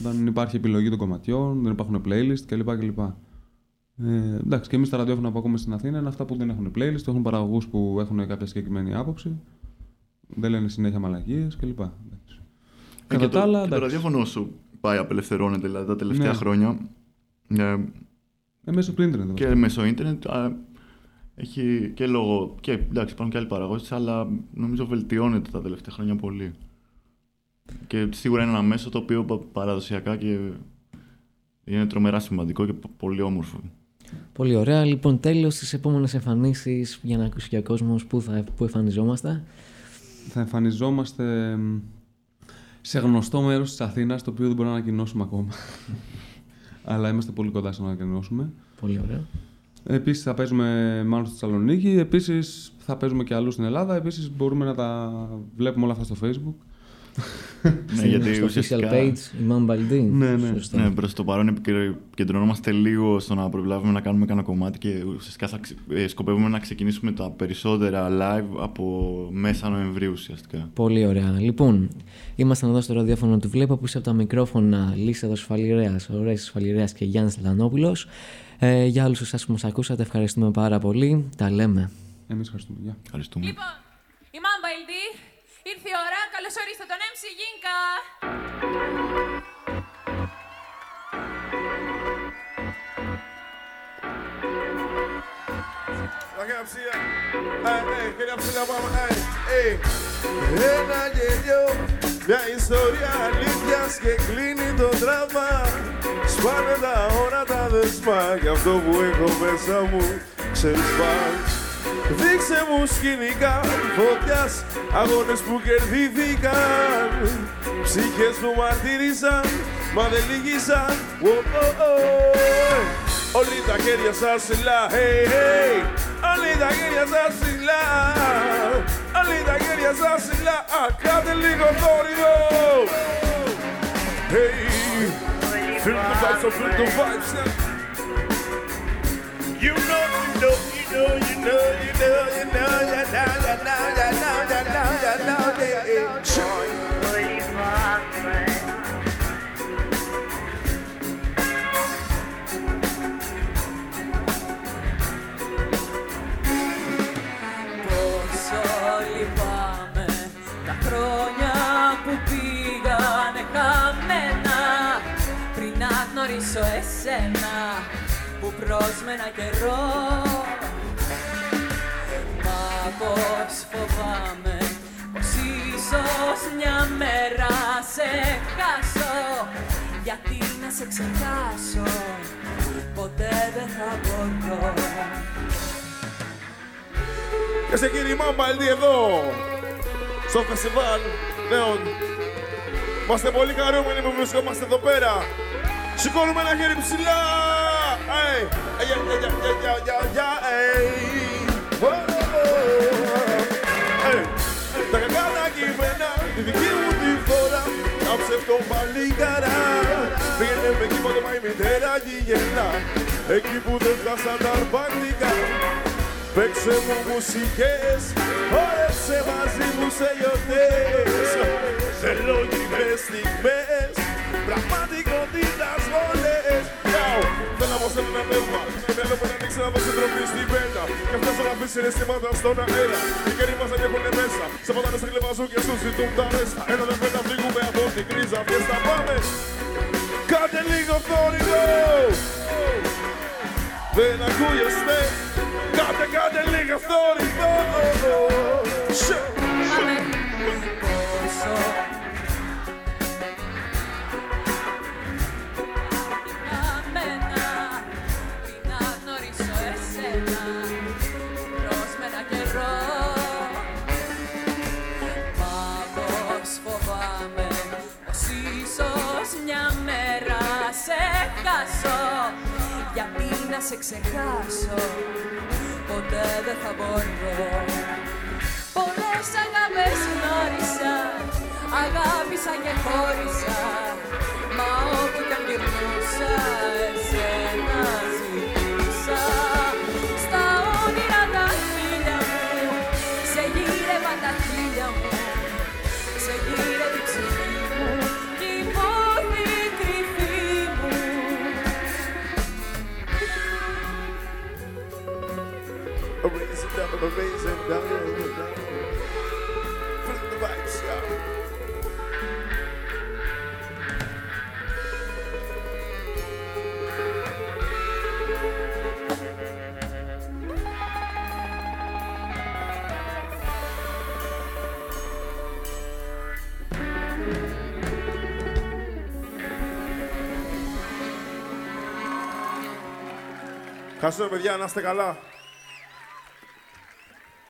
Όταν υπάρχει επιλογή των κομματιών, δεν υπάρχουν playlist κλπ. κλπ. Ε, εντάξει, και εμείς τα ραδιόφωνα που ακούμε στην Αθήνα είναι αυτά που δεν έχουν playlist, έχουν παραγωγούς που έχουν κάποια συγκεκριμένη άποψη, δεν λένε συνέχεια μαλακίες κλπ. εντάξει. Ε, Κατά και τα το, άλλα, και το εντάξει. ραδιόφωνο όσο πάει απελευθερώνεται δηλαδή, τα τελευταία Ναι. χρόνια ε, Ε, μέσω του ίντερνετ. και μέσω ίντερνετ α, έχει και λόγω. Και εντάξει, υπάρχουν και άλλοι παραγωγές, αλλά νομίζω βελτιώνεται τα τελευταία χρόνια πολύ. Και σίγουρα είναι ένα μέσο το οποίο πα- παραδοσιακά και είναι τρομερά σημαντικό και πο- πολύ όμορφο. Πολύ ωραία. Λοιπόν, τέλος τι επόμενε εμφανίσεις για να ακούσει και ο κόσμος πού, θα, πού εμφανιζόμαστε. Θα εμφανιζόμαστε μ, σε γνωστό μέρος της Αθήνας, το οποίο δεν μπορούμε να ανακοινώσουμε ακόμα. Αλλά είμαστε πολύ κοντά στο να ανακοινώσουμε. Πολύ ωραία. Επίσης θα παίζουμε μάλλον στη Θεσσαλονίκη. Επίσης θα παίζουμε και αλλού στην Ελλάδα. Επίσης μπορούμε να τα βλέπουμε όλα αυτά στο Facebook. Ναι, γιατί στο ουσιαστικά. official page, η Mom Baldi. Ναι, ναι. Σωστά. Ναι, προ το παρόν επικεντρωνόμαστε λίγο στο να προλάβουμε να κάνουμε κανένα κομμάτι και ουσιαστικά θα, ξε- ε, σκοπεύουμε να ξεκινήσουμε τα περισσότερα live από μέσα Νοεμβρίου ουσιαστικά. Πολύ ωραία. Λοιπόν, ήμασταν εδώ στο ραδιόφωνο του Βλέπω που είσαι από τα μικρόφωνα Λίσσα Ασφαλιρέα, Ωραία Ασφαλιρέα και Γιάννης Λανόπουλος. Ε, για όλους εσάς που μας ακούσατε, ευχαριστούμε πάρα πολύ. Τα λέμε. Εμείς ευχαριστούμε. Γεια. Ευχαριστούμε. Λοιπόν, η Mamba LD, ήρθε η ώρα. Καλώς ορίστε τον MC Γίνκα. Χέρια ψηλά. Αι, αι, χέρια ψηλά πάμε. Αι, αι. Ένα γελιό, μια ιστορία αλήθειας και κλείνει το τραύμα. Σπάνε τα όρατα δεσμά και αυτό που έχω μέσα μου ξεσπάει. Δείξε μου σκηνικά φωτιάς Αγώνες που κερδίθηκαν. Ψυχές που μαρτύρησαν Μα δεν λύγησαν Ω, ω, ω. Όλοι τα χέρια σας ψηλά hey, hey. Όλοι τα χέρια σας ψηλά. Όλοι τα χέρια σας ψηλά. Α, Κάντε λίγο θόρυβο. Hey. Feel the vibes, so feel the vibes now You know, you know, you Όλοι πάμε. Όλοι πάμε. Που πήγα, δε κανένα. Πριν να εσένα που πρόσμενα καιρό Μα πως φοβάμαι πως ίσως μια μέρα σε χάσω γιατί να σε ξεχάσω ποτέ δεν θα μπορώ Και σε κύριε Μάμπαλντι εδώ, στο φεστιβάλ νέων. Είμαστε πολύ χαρούμενοι που βρισκόμαστε εδώ πέρα. Σηκώνουμε ένα χέρι ψηλά. Hey, hey, Τα τη δική μου τη πάλι καρά Πήγαινε με εκεί πότε πάει μητέρα Εκεί που δεν φτάσαν τα αρπακτικά Παίξε μου μουσικές, όρεψε μαζί μου σε γιορτές Θέλω γυμνές στιγμές, πραγματικότητας θέλω να αποστέλνω ένα πνεύμα. Και θέλω που να ανοίξει να δώσει τροφή στην πένα Και αυτός να αφήσει συναισθήματα στον αέρα. Οι καιροί μας ανέχουνε μέσα. Σε ποτάνε σε κλεβαζούν και σου ζητούν τα μέσα. Ένα δεν πρέπει να φύγουμε από την κρίζα. Φιέστα πάμε. Κάντε λίγο θόρυβο. Δεν ακούγεστε. Κάντε, κάντε λίγο θόρυβο. Shit. Χάσω γιατί να σε ξεχάσω ποτέ δεν θα μπορώ. Πολλές αγάπες γνώρισα, αγάπησα και χώρισα Μα όπου κι αν γυρνούσα, εσένα amazing dialogue. Bring the vibes out. Ευχαριστώ παιδιά, να είστε καλά.